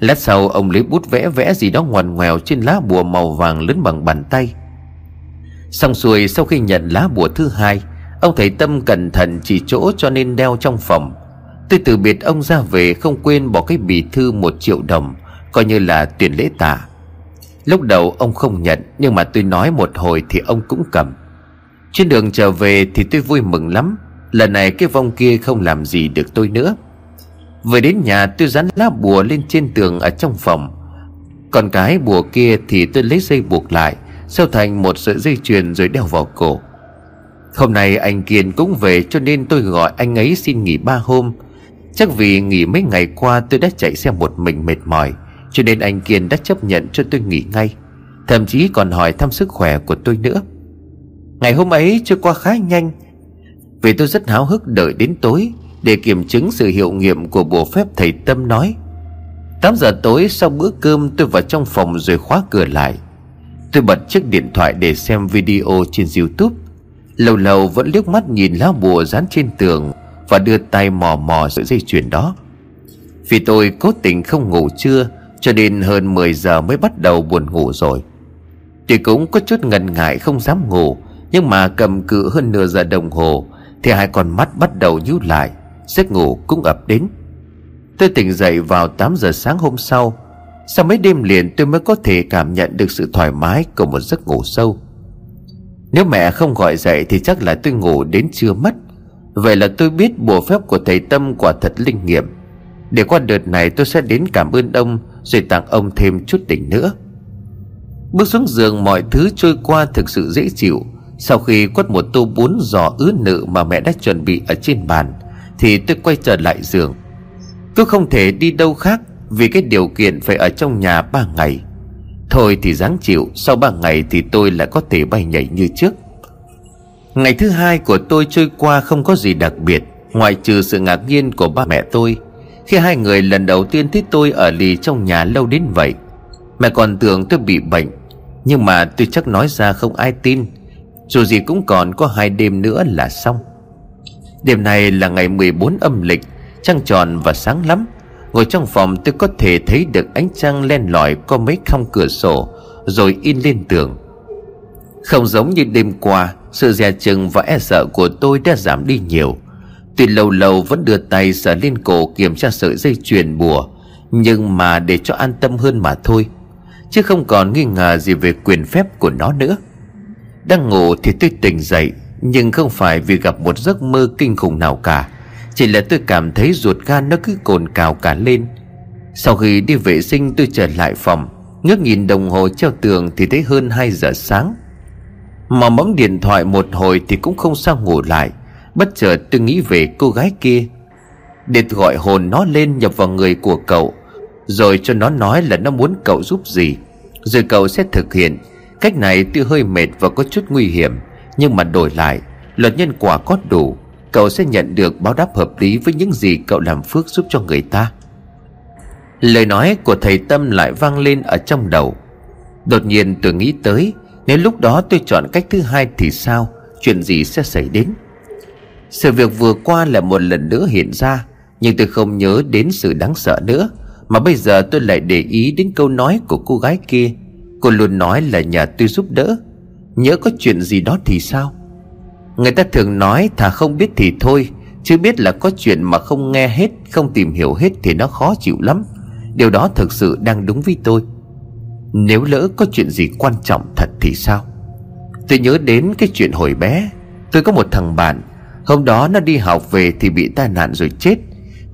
Lát sau, ông lấy bút vẽ vẽ gì đó ngoằn ngoèo Trên lá bùa màu vàng lớn bằng bàn tay. Xong xuôi, sau khi nhận lá bùa thứ hai, Ông thầy Tâm cẩn thận chỉ chỗ cho nên đeo trong phòng. Tôi từ biệt ông ra về không quên bỏ cái bì thư một triệu đồng. Coi như là tiền lễ tạ. Lúc đầu ông không nhận, Nhưng mà tôi nói một hồi thì ông cũng cầm. Trên đường trở về thì tôi vui mừng lắm. Lần này cái vong kia không làm gì được tôi nữa. Vừa đến nhà, tôi dán lá bùa lên trên tường ở trong phòng. Còn cái bùa kia thì tôi lấy dây buộc lại, Xeo thành một sợi dây chuyền rồi đeo vào cổ. Hôm nay anh Kiên cũng về, cho nên tôi gọi anh ấy xin nghỉ ba hôm. Chắc vì nghỉ mấy ngày qua tôi đã chạy xe một mình mệt mỏi. Cho nên anh Kiên đã chấp nhận cho tôi nghỉ ngay, Thậm chí còn hỏi thăm sức khỏe của tôi nữa. Ngày hôm ấy trôi qua khá nhanh, Vì tôi rất háo hức đợi đến tối Để kiểm chứng sự hiệu nghiệm của bộ phép thầy Tâm nói. 8 giờ tối sau bữa cơm, tôi vào trong phòng rồi khóa cửa lại. Tôi bật chiếc điện thoại để xem video trên youtube. Lâu lâu vẫn liếc mắt nhìn lá bùa dán trên tường Và đưa tay mò mò sợi dây chuyền đó. Vì tôi cố tình không ngủ trưa cho nên hơn 10 giờ mới bắt đầu buồn ngủ rồi. Tôi cũng có chút ngần ngại không dám ngủ, Nhưng mà cầm cự hơn nửa giờ đồng hồ, Thì hai con mắt bắt đầu nhíu lại, Giấc ngủ cũng ập đến. Tôi tỉnh dậy vào 8 giờ sáng hôm sau. Sau mấy đêm liền tôi mới có thể cảm nhận được sự thoải mái của một giấc ngủ sâu. Nếu mẹ không gọi dậy thì chắc là tôi ngủ đến trưa mất. Vậy là tôi biết bùa phép của thầy Tâm quả thật linh nghiệm. Để qua đợt này tôi sẽ đến cảm ơn ông rồi tặng ông thêm chút đỉnh nữa. Bước xuống giường, mọi thứ trôi qua thực sự dễ chịu. Sau khi quất một tô bún giò ứ nự mà mẹ đã chuẩn bị ở trên bàn, Thì tôi quay trở lại giường. Tôi không thể đi đâu khác, vì cái điều kiện phải ở trong nhà ba ngày. Thôi thì dáng chịu, Sau ba ngày thì tôi lại có thể bay nhảy như trước. Ngày thứ hai của tôi trôi qua không có gì đặc biệt, Ngoại trừ sự ngạc nhiên của ba mẹ tôi. Khi hai người lần đầu tiên thấy tôi ở lì trong nhà lâu đến vậy. Mẹ còn tưởng tôi bị bệnh, Nhưng mà tôi chắc nói ra không ai tin. Dù gì cũng còn có hai đêm nữa là xong. Đêm này là ngày 14 âm lịch, Trăng tròn và sáng lắm. Ngồi trong phòng tôi có thể thấy được ánh trăng len lỏi qua mấy khung cửa sổ, Rồi in lên tường. Không giống như đêm qua, Sự dè chừng và e sợ của tôi đã giảm đi nhiều. Tuy lâu lâu vẫn đưa tay sờ lên cổ kiểm tra sợi dây chuyền bùa Nhưng mà để cho an tâm hơn mà thôi, Chứ không còn nghi ngờ gì về quyền phép của nó nữa. Đang ngủ thì tôi tỉnh dậy, Nhưng không phải vì gặp một giấc mơ kinh khủng nào cả, chỉ là tôi cảm thấy ruột gan nó cứ cồn cào cả lên. Sau khi đi vệ sinh, tôi trở lại phòng, Ngước nhìn đồng hồ treo tường Thì thấy hơn 2 giờ sáng. Mà bấm điện thoại một hồi Thì cũng không sao ngủ lại Bất chợt tôi nghĩ về cô gái kia. Để gọi hồn nó lên nhập vào người của cậu, Rồi cho nó nói là nó muốn cậu giúp gì. Rồi cậu sẽ thực hiện. Cách này tuy hơi mệt và có chút nguy hiểm, Nhưng mà đổi lại, Luật nhân quả có đủ, Cậu sẽ nhận được báo đáp hợp lý với những gì cậu làm phước giúp cho người ta. Lời nói của thầy Tâm lại vang lên ở trong đầu. Đột nhiên tôi nghĩ tới, Nếu lúc đó tôi chọn cách thứ hai thì sao? Chuyện gì sẽ xảy đến? Sự việc vừa qua là một lần nữa hiện ra, Nhưng tôi không nhớ đến sự đáng sợ nữa, Mà bây giờ tôi lại để ý đến câu nói của cô gái kia. Cô luôn nói là nhà tôi giúp đỡ. Nhớ có chuyện gì đó thì sao? Người ta thường nói thà không biết thì thôi, Chứ biết là có chuyện mà không nghe hết, Không tìm hiểu hết thì nó khó chịu lắm. Điều đó thực sự đang đúng với tôi. Nếu lỡ có chuyện gì quan trọng thật thì sao? Tôi nhớ đến cái chuyện hồi bé, Tôi có một thằng bạn Hôm đó nó đi học về thì bị tai nạn rồi chết.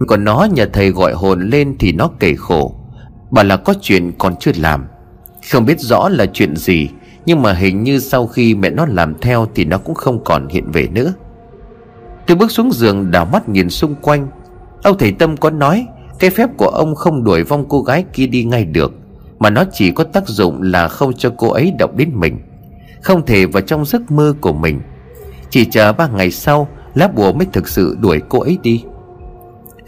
Còn nó nhờ thầy gọi hồn lên thì nó kể khổ. Bảo là có chuyện còn chưa làm. Không biết rõ là chuyện gì, Nhưng mà hình như sau khi mẹ nó làm theo Thì nó cũng không còn hiện về nữa. Tôi bước xuống giường đảo mắt nhìn xung quanh. Ông thầy Tâm có nói, cái phép của ông không đuổi vong cô gái kia đi ngay được, Mà nó chỉ có tác dụng là không cho cô ấy động đến mình, Không thể vào trong giấc mơ của mình. Chỉ chờ ba ngày sau Lá bùa mới thực sự đuổi cô ấy đi.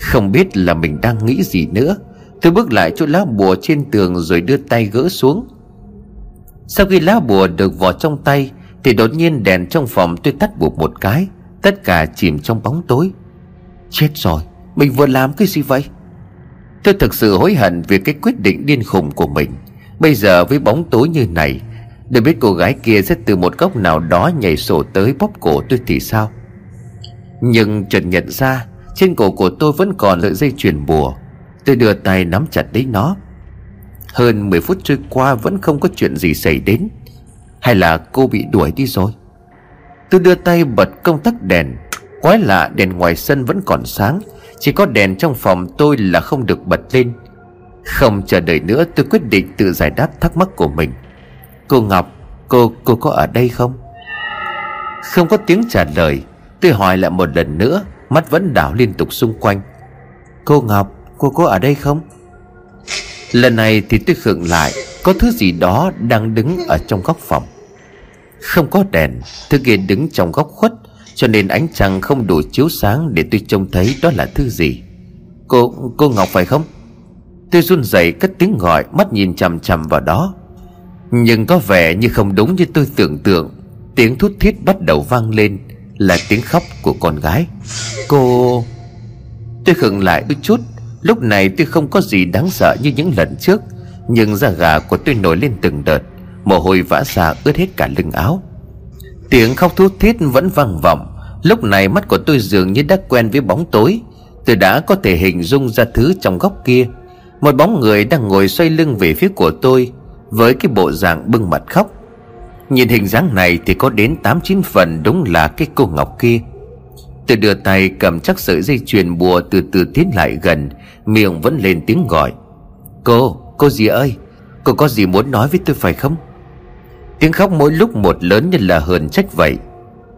Không biết là mình đang nghĩ gì nữa. Tôi bước lại chỗ lá bùa trên tường rồi đưa tay gỡ xuống. Sau khi lá bùa được vò trong tay, Thì đột nhiên đèn trong phòng tôi tắt bụp một cái. Tất cả chìm trong bóng tối. Chết rồi, Mình vừa làm cái gì vậy? Tôi thực sự hối hận vì cái quyết định điên khùng của mình. Bây giờ với bóng tối như này, Để biết cô gái kia sẽ từ một góc nào đó nhảy sổ tới bóp cổ tôi thì sao? Nhưng chợt nhận ra, Trên cổ của tôi vẫn còn sợi dây chuyền bùa. Tôi đưa tay nắm chặt lấy nó. Hơn 10 phút trôi qua vẫn không có chuyện gì xảy đến. Hay là cô bị đuổi đi rồi? Tôi đưa tay bật công tắc đèn. Quái lạ, đèn ngoài sân vẫn còn sáng. Chỉ có đèn trong phòng tôi là không được bật lên. Không chờ đợi nữa, tôi quyết định tự giải đáp thắc mắc của mình. Cô Ngọc, Cô cô có ở đây không? Không có tiếng trả lời. Tôi hỏi lại một lần nữa Mắt vẫn đảo liên tục xung quanh. Cô Ngọc cô có ở đây không? Lần này thì tôi khựng lại Có thứ gì đó đang đứng ở trong góc phòng. Không có đèn Thứ kia đứng trong góc khuất cho nên ánh trăng không đủ chiếu sáng Để tôi trông thấy đó là thứ gì. Cô, cô Ngọc phải không? Tôi run rẩy cất tiếng gọi Mắt nhìn chằm chằm vào đó. Nhưng có vẻ như không đúng như tôi tưởng tượng. Tiếng thút thít bắt đầu vang lên. Là tiếng khóc của con gái. Cô, Tôi khựng lại đôi chút. Lúc này tôi không có gì đáng sợ như những lần trước, Nhưng da gà của tôi nổi lên từng đợt. Mồ hôi vã ra ướt hết cả lưng áo. Tiếng khóc thút thít vẫn vang vọng. Lúc này mắt của tôi dường như đã quen với bóng tối. Tôi đã có thể hình dung ra thứ trong góc kia. Một bóng người đang ngồi xoay lưng về phía của tôi, Với cái bộ dạng bưng mặt khóc. Nhìn hình dáng này thì có đến 8-9 phần đúng là cái cô Ngọc kia. Tôi đưa tay cầm chắc sợi dây chuyền bùa từ từ tiến lại gần Miệng vẫn lên tiếng gọi. Cô, cô gì ơi? Cô có gì muốn nói với tôi phải không? Tiếng khóc mỗi lúc một lớn như là hờn trách vậy.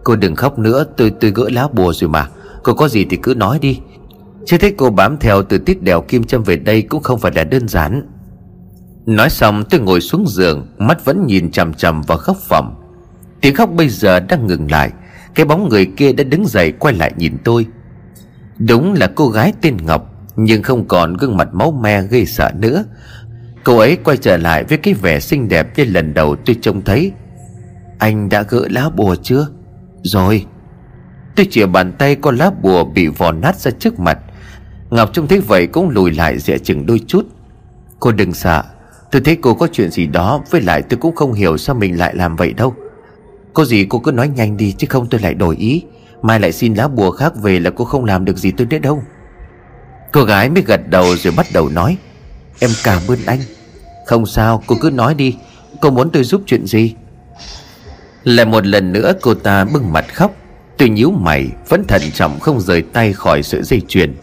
Cô đừng khóc nữa tôi tôi gỡ lá bùa rồi mà. Cô có gì thì cứ nói đi. Chứ thấy cô bám theo từ tít đèo kim châm về đây Cũng không phải là đơn giản. Nói xong tôi ngồi xuống giường, Mắt vẫn nhìn chằm chằm vào góc phòng. Tiếng khóc bây giờ đang ngừng lại, Cái bóng người kia đã đứng dậy quay lại nhìn tôi. Đúng là cô gái tên Ngọc, Nhưng không còn gương mặt máu me gây sợ nữa. Cô ấy quay trở lại với cái vẻ xinh đẹp như lần đầu tôi trông thấy. Anh đã gỡ lá bùa chưa? Rồi. Tôi chìa bàn tay con lá bùa bị vò nát ra trước mặt. Ngọc trông thấy vậy cũng lùi lại dè chừng đôi chút. Cô đừng sợ Tôi thấy cô có chuyện gì đó, Với lại tôi cũng không hiểu sao mình lại làm vậy đâu. Có gì cô cứ nói nhanh đi, Chứ không tôi lại đổi ý. Mai lại xin lá bùa khác về là cô không làm được gì tôi nữa đâu. Cô gái mới gật đầu rồi bắt đầu nói, Em cảm ơn anh. Không sao, cô cứ nói đi. Cô muốn tôi giúp chuyện gì? Lại một lần nữa cô ta bưng mặt khóc. Tôi nhíu mày, Vẫn thận trọng không rời tay khỏi sợi dây chuyền.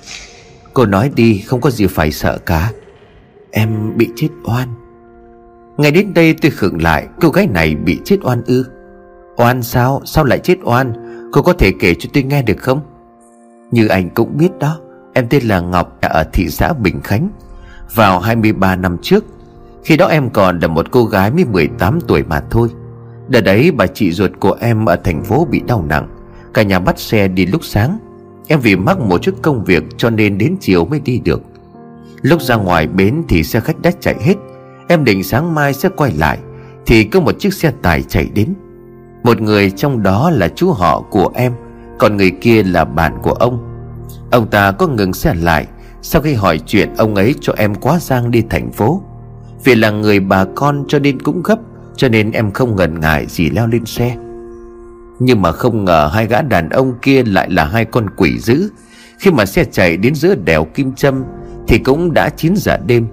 Cô nói đi, không có gì phải sợ cả. Em bị chết oan. Ngay đến đây tôi khựng lại, Cô gái này bị chết oan ư. Oan sao? Sao lại chết oan? Cô có thể kể cho tôi nghe được không? Như anh cũng biết đó, Em tên là Ngọc ở thị xã Bình Khánh. Vào 23 năm trước, Khi đó em còn là một cô gái mới 18 tuổi mà thôi. Đợt đấy bà chị ruột của em ở thành phố bị đau nặng. Cả nhà bắt xe đi lúc sáng. Em vì mắc một chút công việc cho nên đến chiều mới đi được. Lúc ra ngoài bến thì xe khách đã chạy hết. Em định sáng mai sẽ quay lại, Thì có một chiếc xe tải chạy đến. Một người trong đó là chú họ của em, Còn người kia là bạn của ông. Ông ta có ngừng xe lại, Sau khi hỏi chuyện, ông ấy cho em quá giang đi thành phố. Vì là người bà con cho nên cũng gấp, Cho nên em không ngần ngại gì leo lên xe. Nhưng mà không ngờ hai gã đàn ông kia lại là hai con quỷ dữ. Khi mà xe chạy đến giữa đèo Kim Trâm thì cũng đã 9 giờ đêm.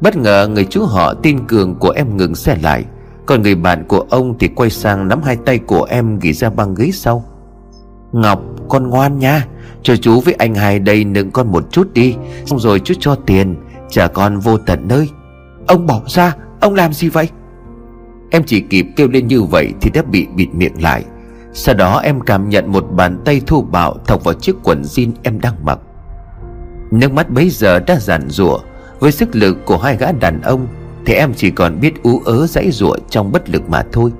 Bất ngờ người chú họ tin cường của em ngừng xe lại, Còn người bạn của ông thì quay sang nắm hai tay của em ghi ra băng ghế sau. Ngọc, con ngoan nha Cho chú với anh hai đây nựng con một chút đi, Xong rồi chú cho tiền Trả con vô tận nơi. Ông bỏ ra, Ông làm gì vậy? Em chỉ kịp kêu lên như vậy Thì đã bị bịt miệng lại. Sau đó em cảm nhận một bàn tay thô bạo Thọc vào chiếc quần jean em đang mặc. Nước mắt bấy giờ đã giàn rủa với sức lực của hai gã đàn ông, Thì em chỉ còn biết ú ớ dãy rủa trong bất lực mà thôi.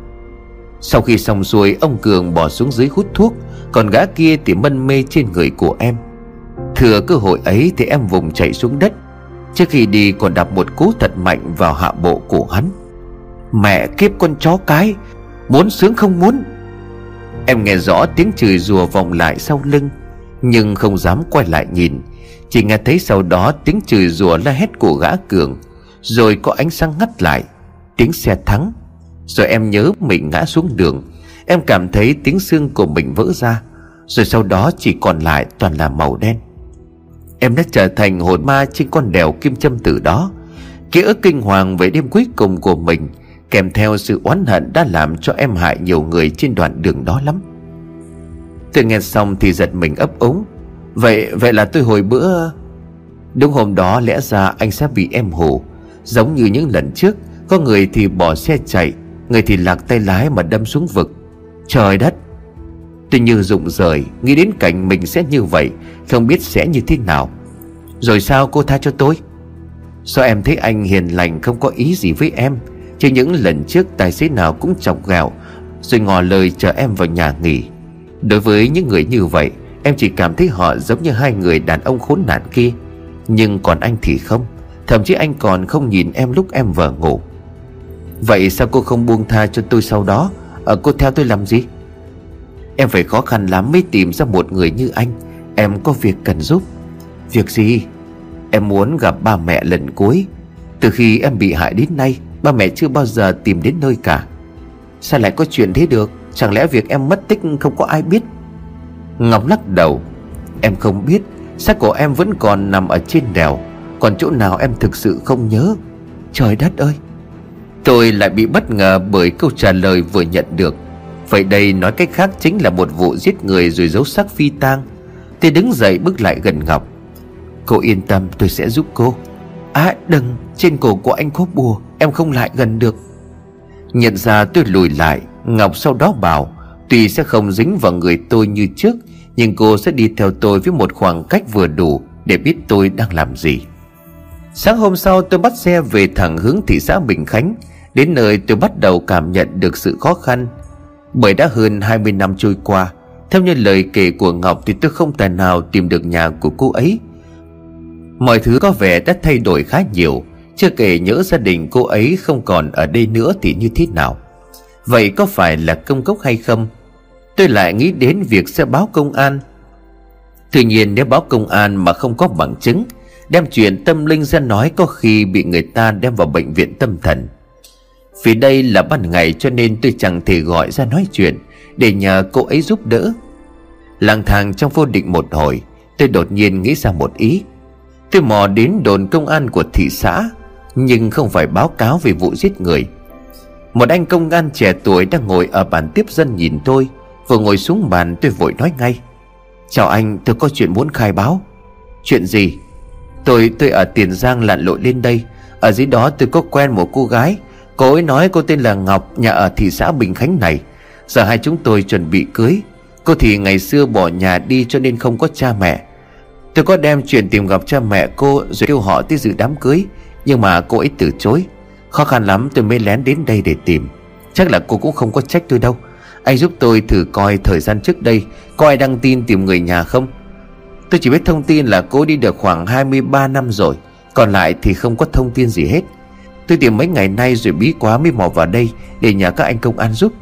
Sau khi xong xuôi, Ông Cường bỏ xuống dưới hút thuốc, Còn gã kia thì mân mê trên người của em. Thừa cơ hội ấy thì em vùng chạy xuống đất. Trước khi đi còn đạp một cú thật mạnh vào hạ bộ của hắn. Mẹ kiếp con chó cái, Muốn sướng không muốn. Em nghe rõ tiếng chửi rùa vòng lại sau lưng, Nhưng không dám quay lại nhìn chỉ nghe thấy sau đó tiếng chửi rủa la hét của gã cường, Rồi có ánh sáng ngắt lại, Tiếng xe thắng, Rồi em nhớ mình ngã xuống đường. Em cảm thấy tiếng xương của mình vỡ ra, Rồi sau đó chỉ còn lại toàn là màu đen. Em đã trở thành hồn ma trên con đèo kim châm từ đó. Ký ức kinh hoàng về đêm cuối cùng của mình Kèm theo sự oán hận đã làm cho em hại nhiều người trên đoạn đường đó lắm. Tôi nghe xong thì giật mình ấp ống Vậy vậy là tôi hồi bữa. Đúng hôm đó lẽ ra anh sẽ bị em hù. Giống như những lần trước, Có người thì bỏ xe chạy, Người thì lạc tay lái mà đâm xuống vực. Trời đất! Tôi như rụng rời, Nghĩ đến cảnh mình sẽ như vậy, Không biết sẽ như thế nào. Rồi sao cô tha cho tôi? Sao em thấy anh hiền lành, không có ý gì với em? Chứ những lần trước tài xế nào cũng chọc gạo Rồi ngỏ lời chờ em vào nhà nghỉ. Đối với những người như vậy Em chỉ cảm thấy họ giống như hai người đàn ông khốn nạn kia. Nhưng còn anh thì không. Thậm chí anh còn không nhìn em lúc em vừa ngủ. Vậy sao cô không buông tha cho tôi sau đó? À, Cô theo tôi làm gì? Em phải khó khăn lắm mới tìm ra một người như anh. Em có việc cần giúp. Việc gì? Em muốn gặp ba mẹ lần cuối. Từ khi em bị hại đến nay Ba mẹ chưa bao giờ tìm đến nơi cả. Sao lại có chuyện thế được? Chẳng lẽ việc em mất tích không có ai biết? Ngọc lắc đầu. Em không biết, Xác của em vẫn còn nằm ở trên đèo. Còn chỗ nào em thực sự không nhớ? Trời đất ơi! Tôi lại bị bất ngờ bởi câu trả lời vừa nhận được. Vậy đây nói cách khác chính là một vụ giết người rồi giấu xác phi tang. Tôi đứng dậy bước lại gần Ngọc. Cô yên tâm, tôi sẽ giúp cô. À đừng, Trên cổ của anh có bùa, Em không lại gần được. Nhận ra tôi lùi lại, Ngọc sau đó bảo Tuy sẽ không dính vào người tôi như trước, Nhưng cô sẽ đi theo tôi với một khoảng cách vừa đủ Để biết tôi đang làm gì. Sáng hôm sau, tôi bắt xe về thẳng hướng thị xã Bình Khánh. Đến nơi, tôi bắt đầu cảm nhận được sự khó khăn. Bởi đã hơn 20 năm trôi qua, Theo như lời kể của Ngọc thì tôi không tài nào tìm được nhà của cô ấy. Mọi thứ có vẻ đã thay đổi khá nhiều. Chưa kể nhớ gia đình cô ấy không còn ở đây nữa thì như thế nào? Vậy có phải là công cốc hay không? Tôi lại nghĩ đến việc sẽ báo công an. Tuy nhiên nếu báo công an mà không có bằng chứng, Đem chuyện tâm linh ra nói có khi bị người ta đem vào bệnh viện tâm thần. Vì đây là ban ngày cho nên tôi chẳng thể gọi ra nói chuyện Để nhờ cô ấy giúp đỡ. Lang thang trong vô định một hồi, Tôi đột nhiên nghĩ ra một ý. Tôi mò đến đồn công an của thị xã, Nhưng không phải báo cáo về vụ giết người. Một anh công an trẻ tuổi đang ngồi ở bàn tiếp dân nhìn tôi. Vừa ngồi xuống bàn, tôi vội nói ngay. Chào anh, tôi có chuyện muốn khai báo. Chuyện gì? Tôi tôi ở Tiền Giang lặn lội lên đây. Ở dưới đó tôi có quen một cô gái. Cô ấy nói cô tên là Ngọc, Nhà ở thị xã Bình Khánh này. Giờ hai chúng tôi chuẩn bị cưới. Cô thì ngày xưa bỏ nhà đi cho nên không có cha mẹ. Tôi có đem chuyện tìm gặp cha mẹ cô Rồi kêu họ tới dự đám cưới. Nhưng mà cô ấy từ chối. Khó khăn lắm tôi mới lén đến đây để tìm. Chắc là cô cũng không có trách tôi đâu. Anh giúp tôi thử coi thời gian trước đây Có ai đăng tin tìm người nhà không? Tôi chỉ biết thông tin là cô đi được khoảng 23 năm rồi, Còn lại thì không có thông tin gì hết. Tôi tìm mấy ngày nay rồi bí quá mới mò vào đây Để nhờ các anh công an giúp.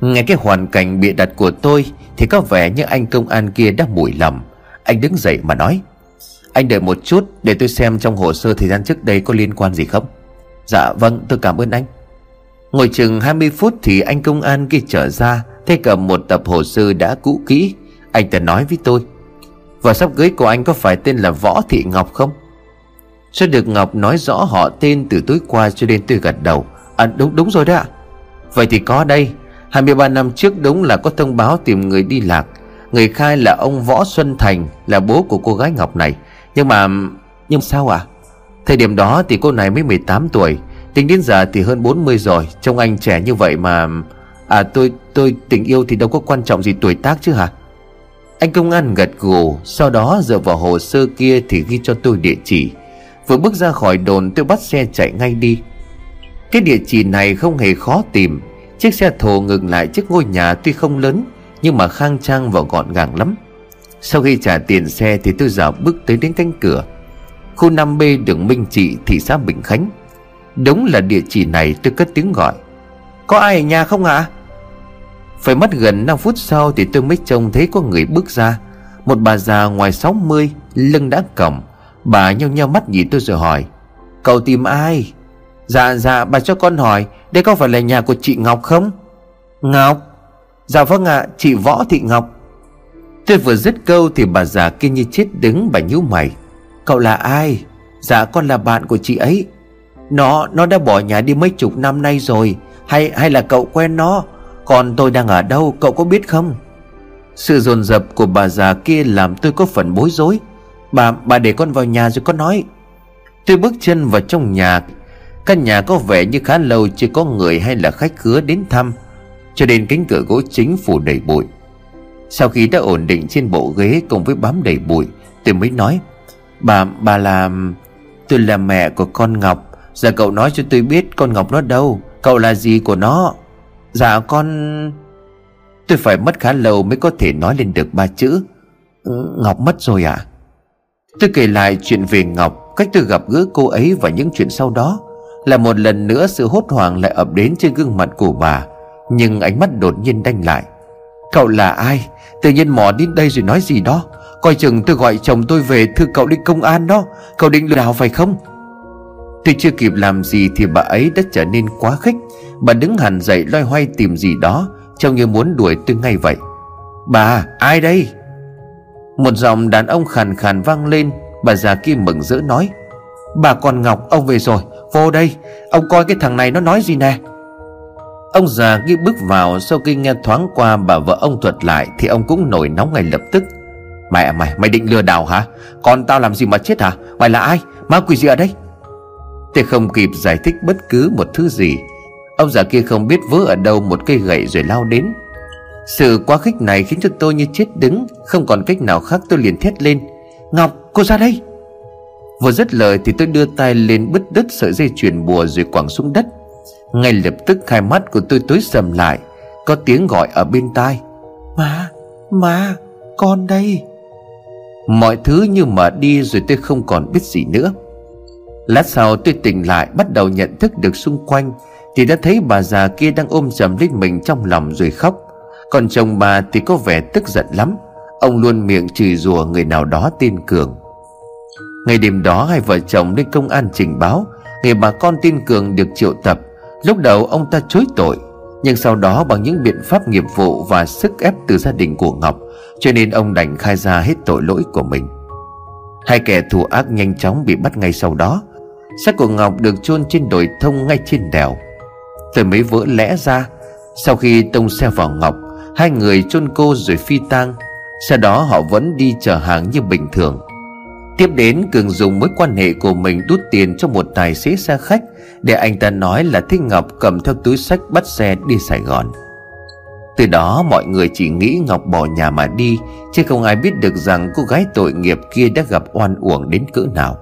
Nghe cái hoàn cảnh bịa đặt của tôi Thì có vẻ như anh công an kia đã mùi lầm. Anh đứng dậy mà nói, Anh đợi một chút để tôi xem trong hồ sơ thời gian trước đây có liên quan gì không? Dạ vâng tôi cảm ơn anh. Ngồi chừng 20 phút thì anh công an kia trở ra Thay cầm một tập hồ sơ đã cũ kỹ. Anh ta nói với tôi Và sắp cưới của anh có phải tên là Võ Thị Ngọc không? Sẽ được Ngọc nói rõ họ tên từ tối qua cho đến tôi gật đầu. À đúng đúng rồi đó ạ. Vậy thì có đây. 23 năm trước đúng là có thông báo tìm người đi lạc. Người khai là ông Võ Xuân Thành, Là bố của cô gái Ngọc này. Nhưng mà, Nhưng sao ạ? à? Thời điểm đó thì cô này mới 18 tuổi, Tính đến giờ thì hơn 40 rồi, Trông anh trẻ như vậy mà À tôi tôi tình yêu thì đâu có quan trọng gì tuổi tác chứ hả? Anh công an gật gù, Sau đó dựa vào hồ sơ kia thì ghi cho tôi địa chỉ. Vừa bước ra khỏi đồn, tôi bắt xe chạy ngay đi. Cái địa chỉ này không hề khó tìm. Chiếc xe thồ ngừng lại trước ngôi nhà tuy không lớn, Nhưng mà khang trang và gọn gàng lắm. Sau khi trả tiền xe thì tôi dạo bước tới đến cánh cửa. Khu 5B đường Minh Trị, thị xã Bình Khánh. Đúng là địa chỉ này tôi cất tiếng gọi. Có ai ở nhà không ạ? À? Phải mất gần 5 phút sau thì tôi mới trông thấy có người bước ra. Một bà già ngoài 60 Lưng đã còng. Bà nheo nheo mắt nhìn tôi rồi hỏi, Cậu tìm ai? Dạ dạ bà cho con hỏi, Đây có phải là nhà của chị Ngọc không? Ngọc? Dạ vâng ạ, chị Võ Thị Ngọc. Tôi vừa dứt câu thì bà già kia như chết đứng bà nhíu mày. Cậu là ai? Dạ con là bạn của chị ấy. Nó nó đã bỏ nhà đi mấy chục năm nay rồi. Hay hay là cậu quen nó? Còn tôi đang ở đâu, cậu có biết không? Sự dồn dập của bà già kia làm tôi có phần bối rối. Bà bà để con vào nhà rồi con nói. Tôi bước chân vào trong nhà. Căn nhà có vẻ như khá lâu chưa có người hay là khách khứa đến thăm. Cho đến cánh cửa gỗ chính phủ đầy bụi. Sau khi đã ổn định trên bộ ghế cùng với bám đầy bụi, Tôi mới nói. Bà, bà là... Tôi là mẹ của con Ngọc. Giờ cậu nói cho tôi biết con Ngọc nó đâu. Cậu là gì của nó? Dạ con... Tôi phải mất khá lâu mới có thể nói lên được ba chữ. Ngọc mất rồi à? Tôi kể lại chuyện về Ngọc Cách tôi gặp gỡ cô ấy và những chuyện sau đó. Là một lần nữa sự hốt hoảng lại ập đến trên gương mặt của bà. Nhưng ánh mắt đột nhiên đanh lại. Cậu là ai? Tự nhiên mò đến đây rồi nói gì đó. Coi chừng tôi gọi chồng tôi về, thưa cậu đi công an đó. Cậu định lừa đảo phải không? Tôi chưa kịp làm gì thì bà ấy đã trở nên quá khích. Bà đứng hẳn dậy loay hoay tìm gì đó, Trông như muốn đuổi tôi ngay vậy. Bà, ai đây? Một giọng đàn ông khàn khàn vang lên. Bà già kia mừng rỡ nói, Bà con Ngọc, ông về rồi. Vô đây. Ông coi cái thằng này nó nói gì nè? Ông già khi bước vào, Sau khi nghe thoáng qua bà vợ ông thuật lại Thì ông cũng nổi nóng ngay lập tức. Mẹ, mày mày định lừa đảo hả? Còn tao làm gì mà chết hả? Mày là ai? Ma quỷ gì ở đây? Tôi không kịp giải thích bất cứ một thứ gì, Ông già kia không biết vớ ở đâu một cây gậy rồi lao đến. Sự quá khích này khiến cho tôi như chết đứng, Không còn cách nào khác tôi liền thét lên. Ngọc, cô ra đây! Vừa dứt lời thì tôi đưa tay lên bứt đứt sợi dây chuyền bùa rồi quẳng xuống đất. Ngay lập tức hai mắt của tôi tối sầm lại Có tiếng gọi ở bên tai. Má, má, con đây. Mọi thứ như mà đi rồi tôi không còn biết gì nữa. Lát sau tôi tỉnh lại bắt đầu nhận thức được xung quanh Thì đã thấy bà già kia đang ôm chầm lấy mình trong lòng rồi khóc. Còn chồng bà thì có vẻ tức giận lắm Ông luôn miệng chửi rủa người nào đó tên Cường. Ngày đêm đó hai vợ chồng lên công an trình báo Người bà con tin Cường được triệu tập Lúc đầu ông ta chối tội, Nhưng sau đó bằng những biện pháp nghiệp vụ và sức ép từ gia đình của Ngọc, Cho nên ông đành khai ra hết tội lỗi của mình. Hai kẻ thù ác nhanh chóng bị bắt ngay sau đó. Xác của Ngọc được chôn trên đồi thông ngay trên đèo. Tôi mới vỡ lẽ ra, Sau khi tông xe vào Ngọc, Hai người chôn cô rồi phi tang. Sau đó họ vẫn đi chở hàng như bình thường. Tiếp đến Cường dùng mối quan hệ của mình đút tiền cho một tài xế xe khách Để anh ta nói là thích Ngọc cầm theo túi sách bắt xe đi Sài Gòn. Từ đó mọi người chỉ nghĩ Ngọc bỏ nhà mà đi, Chứ không ai biết được rằng cô gái tội nghiệp kia đã gặp oan uổng đến cỡ nào.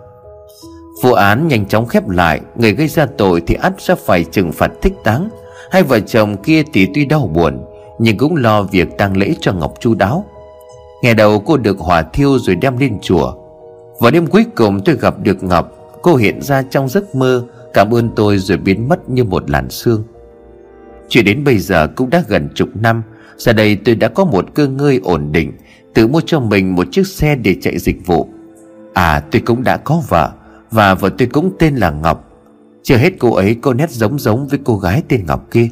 Vụ án nhanh chóng khép lại, Người gây ra tội thì ắt sẽ phải trừng phạt thích đáng Hai vợ chồng kia thì tuy đau buồn, Nhưng cũng lo việc tang lễ cho Ngọc chu đáo. Ngày đầu cô được hỏa thiêu rồi đem lên chùa. Vào đêm cuối cùng tôi gặp được Ngọc. Cô hiện ra trong giấc mơ. Cảm ơn tôi rồi biến mất như một làn sương. Chuyện đến bây giờ cũng đã gần chục năm. Giờ đây tôi đã có một cơ ngơi ổn định, Tự mua cho mình một chiếc xe để chạy dịch vụ. À tôi cũng đã có vợ, Và vợ tôi cũng tên là Ngọc. Chưa hết cô ấy có nét giống giống với cô gái tên Ngọc kia.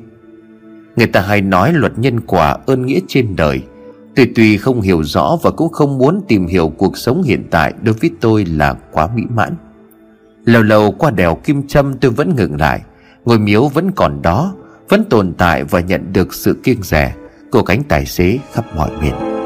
Người ta hay nói luật nhân quả ơn nghĩa trên đời. Tôi tuy không hiểu rõ và cũng không muốn tìm hiểu cuộc sống hiện tại đối với tôi là quá mỹ mãn. Lâu lâu qua đèo Kim Trâm tôi vẫn ngừng lại Ngôi miếu vẫn còn đó, Vẫn tồn tại và nhận được sự kiêng rẻ Của cánh tài xế khắp mọi miền.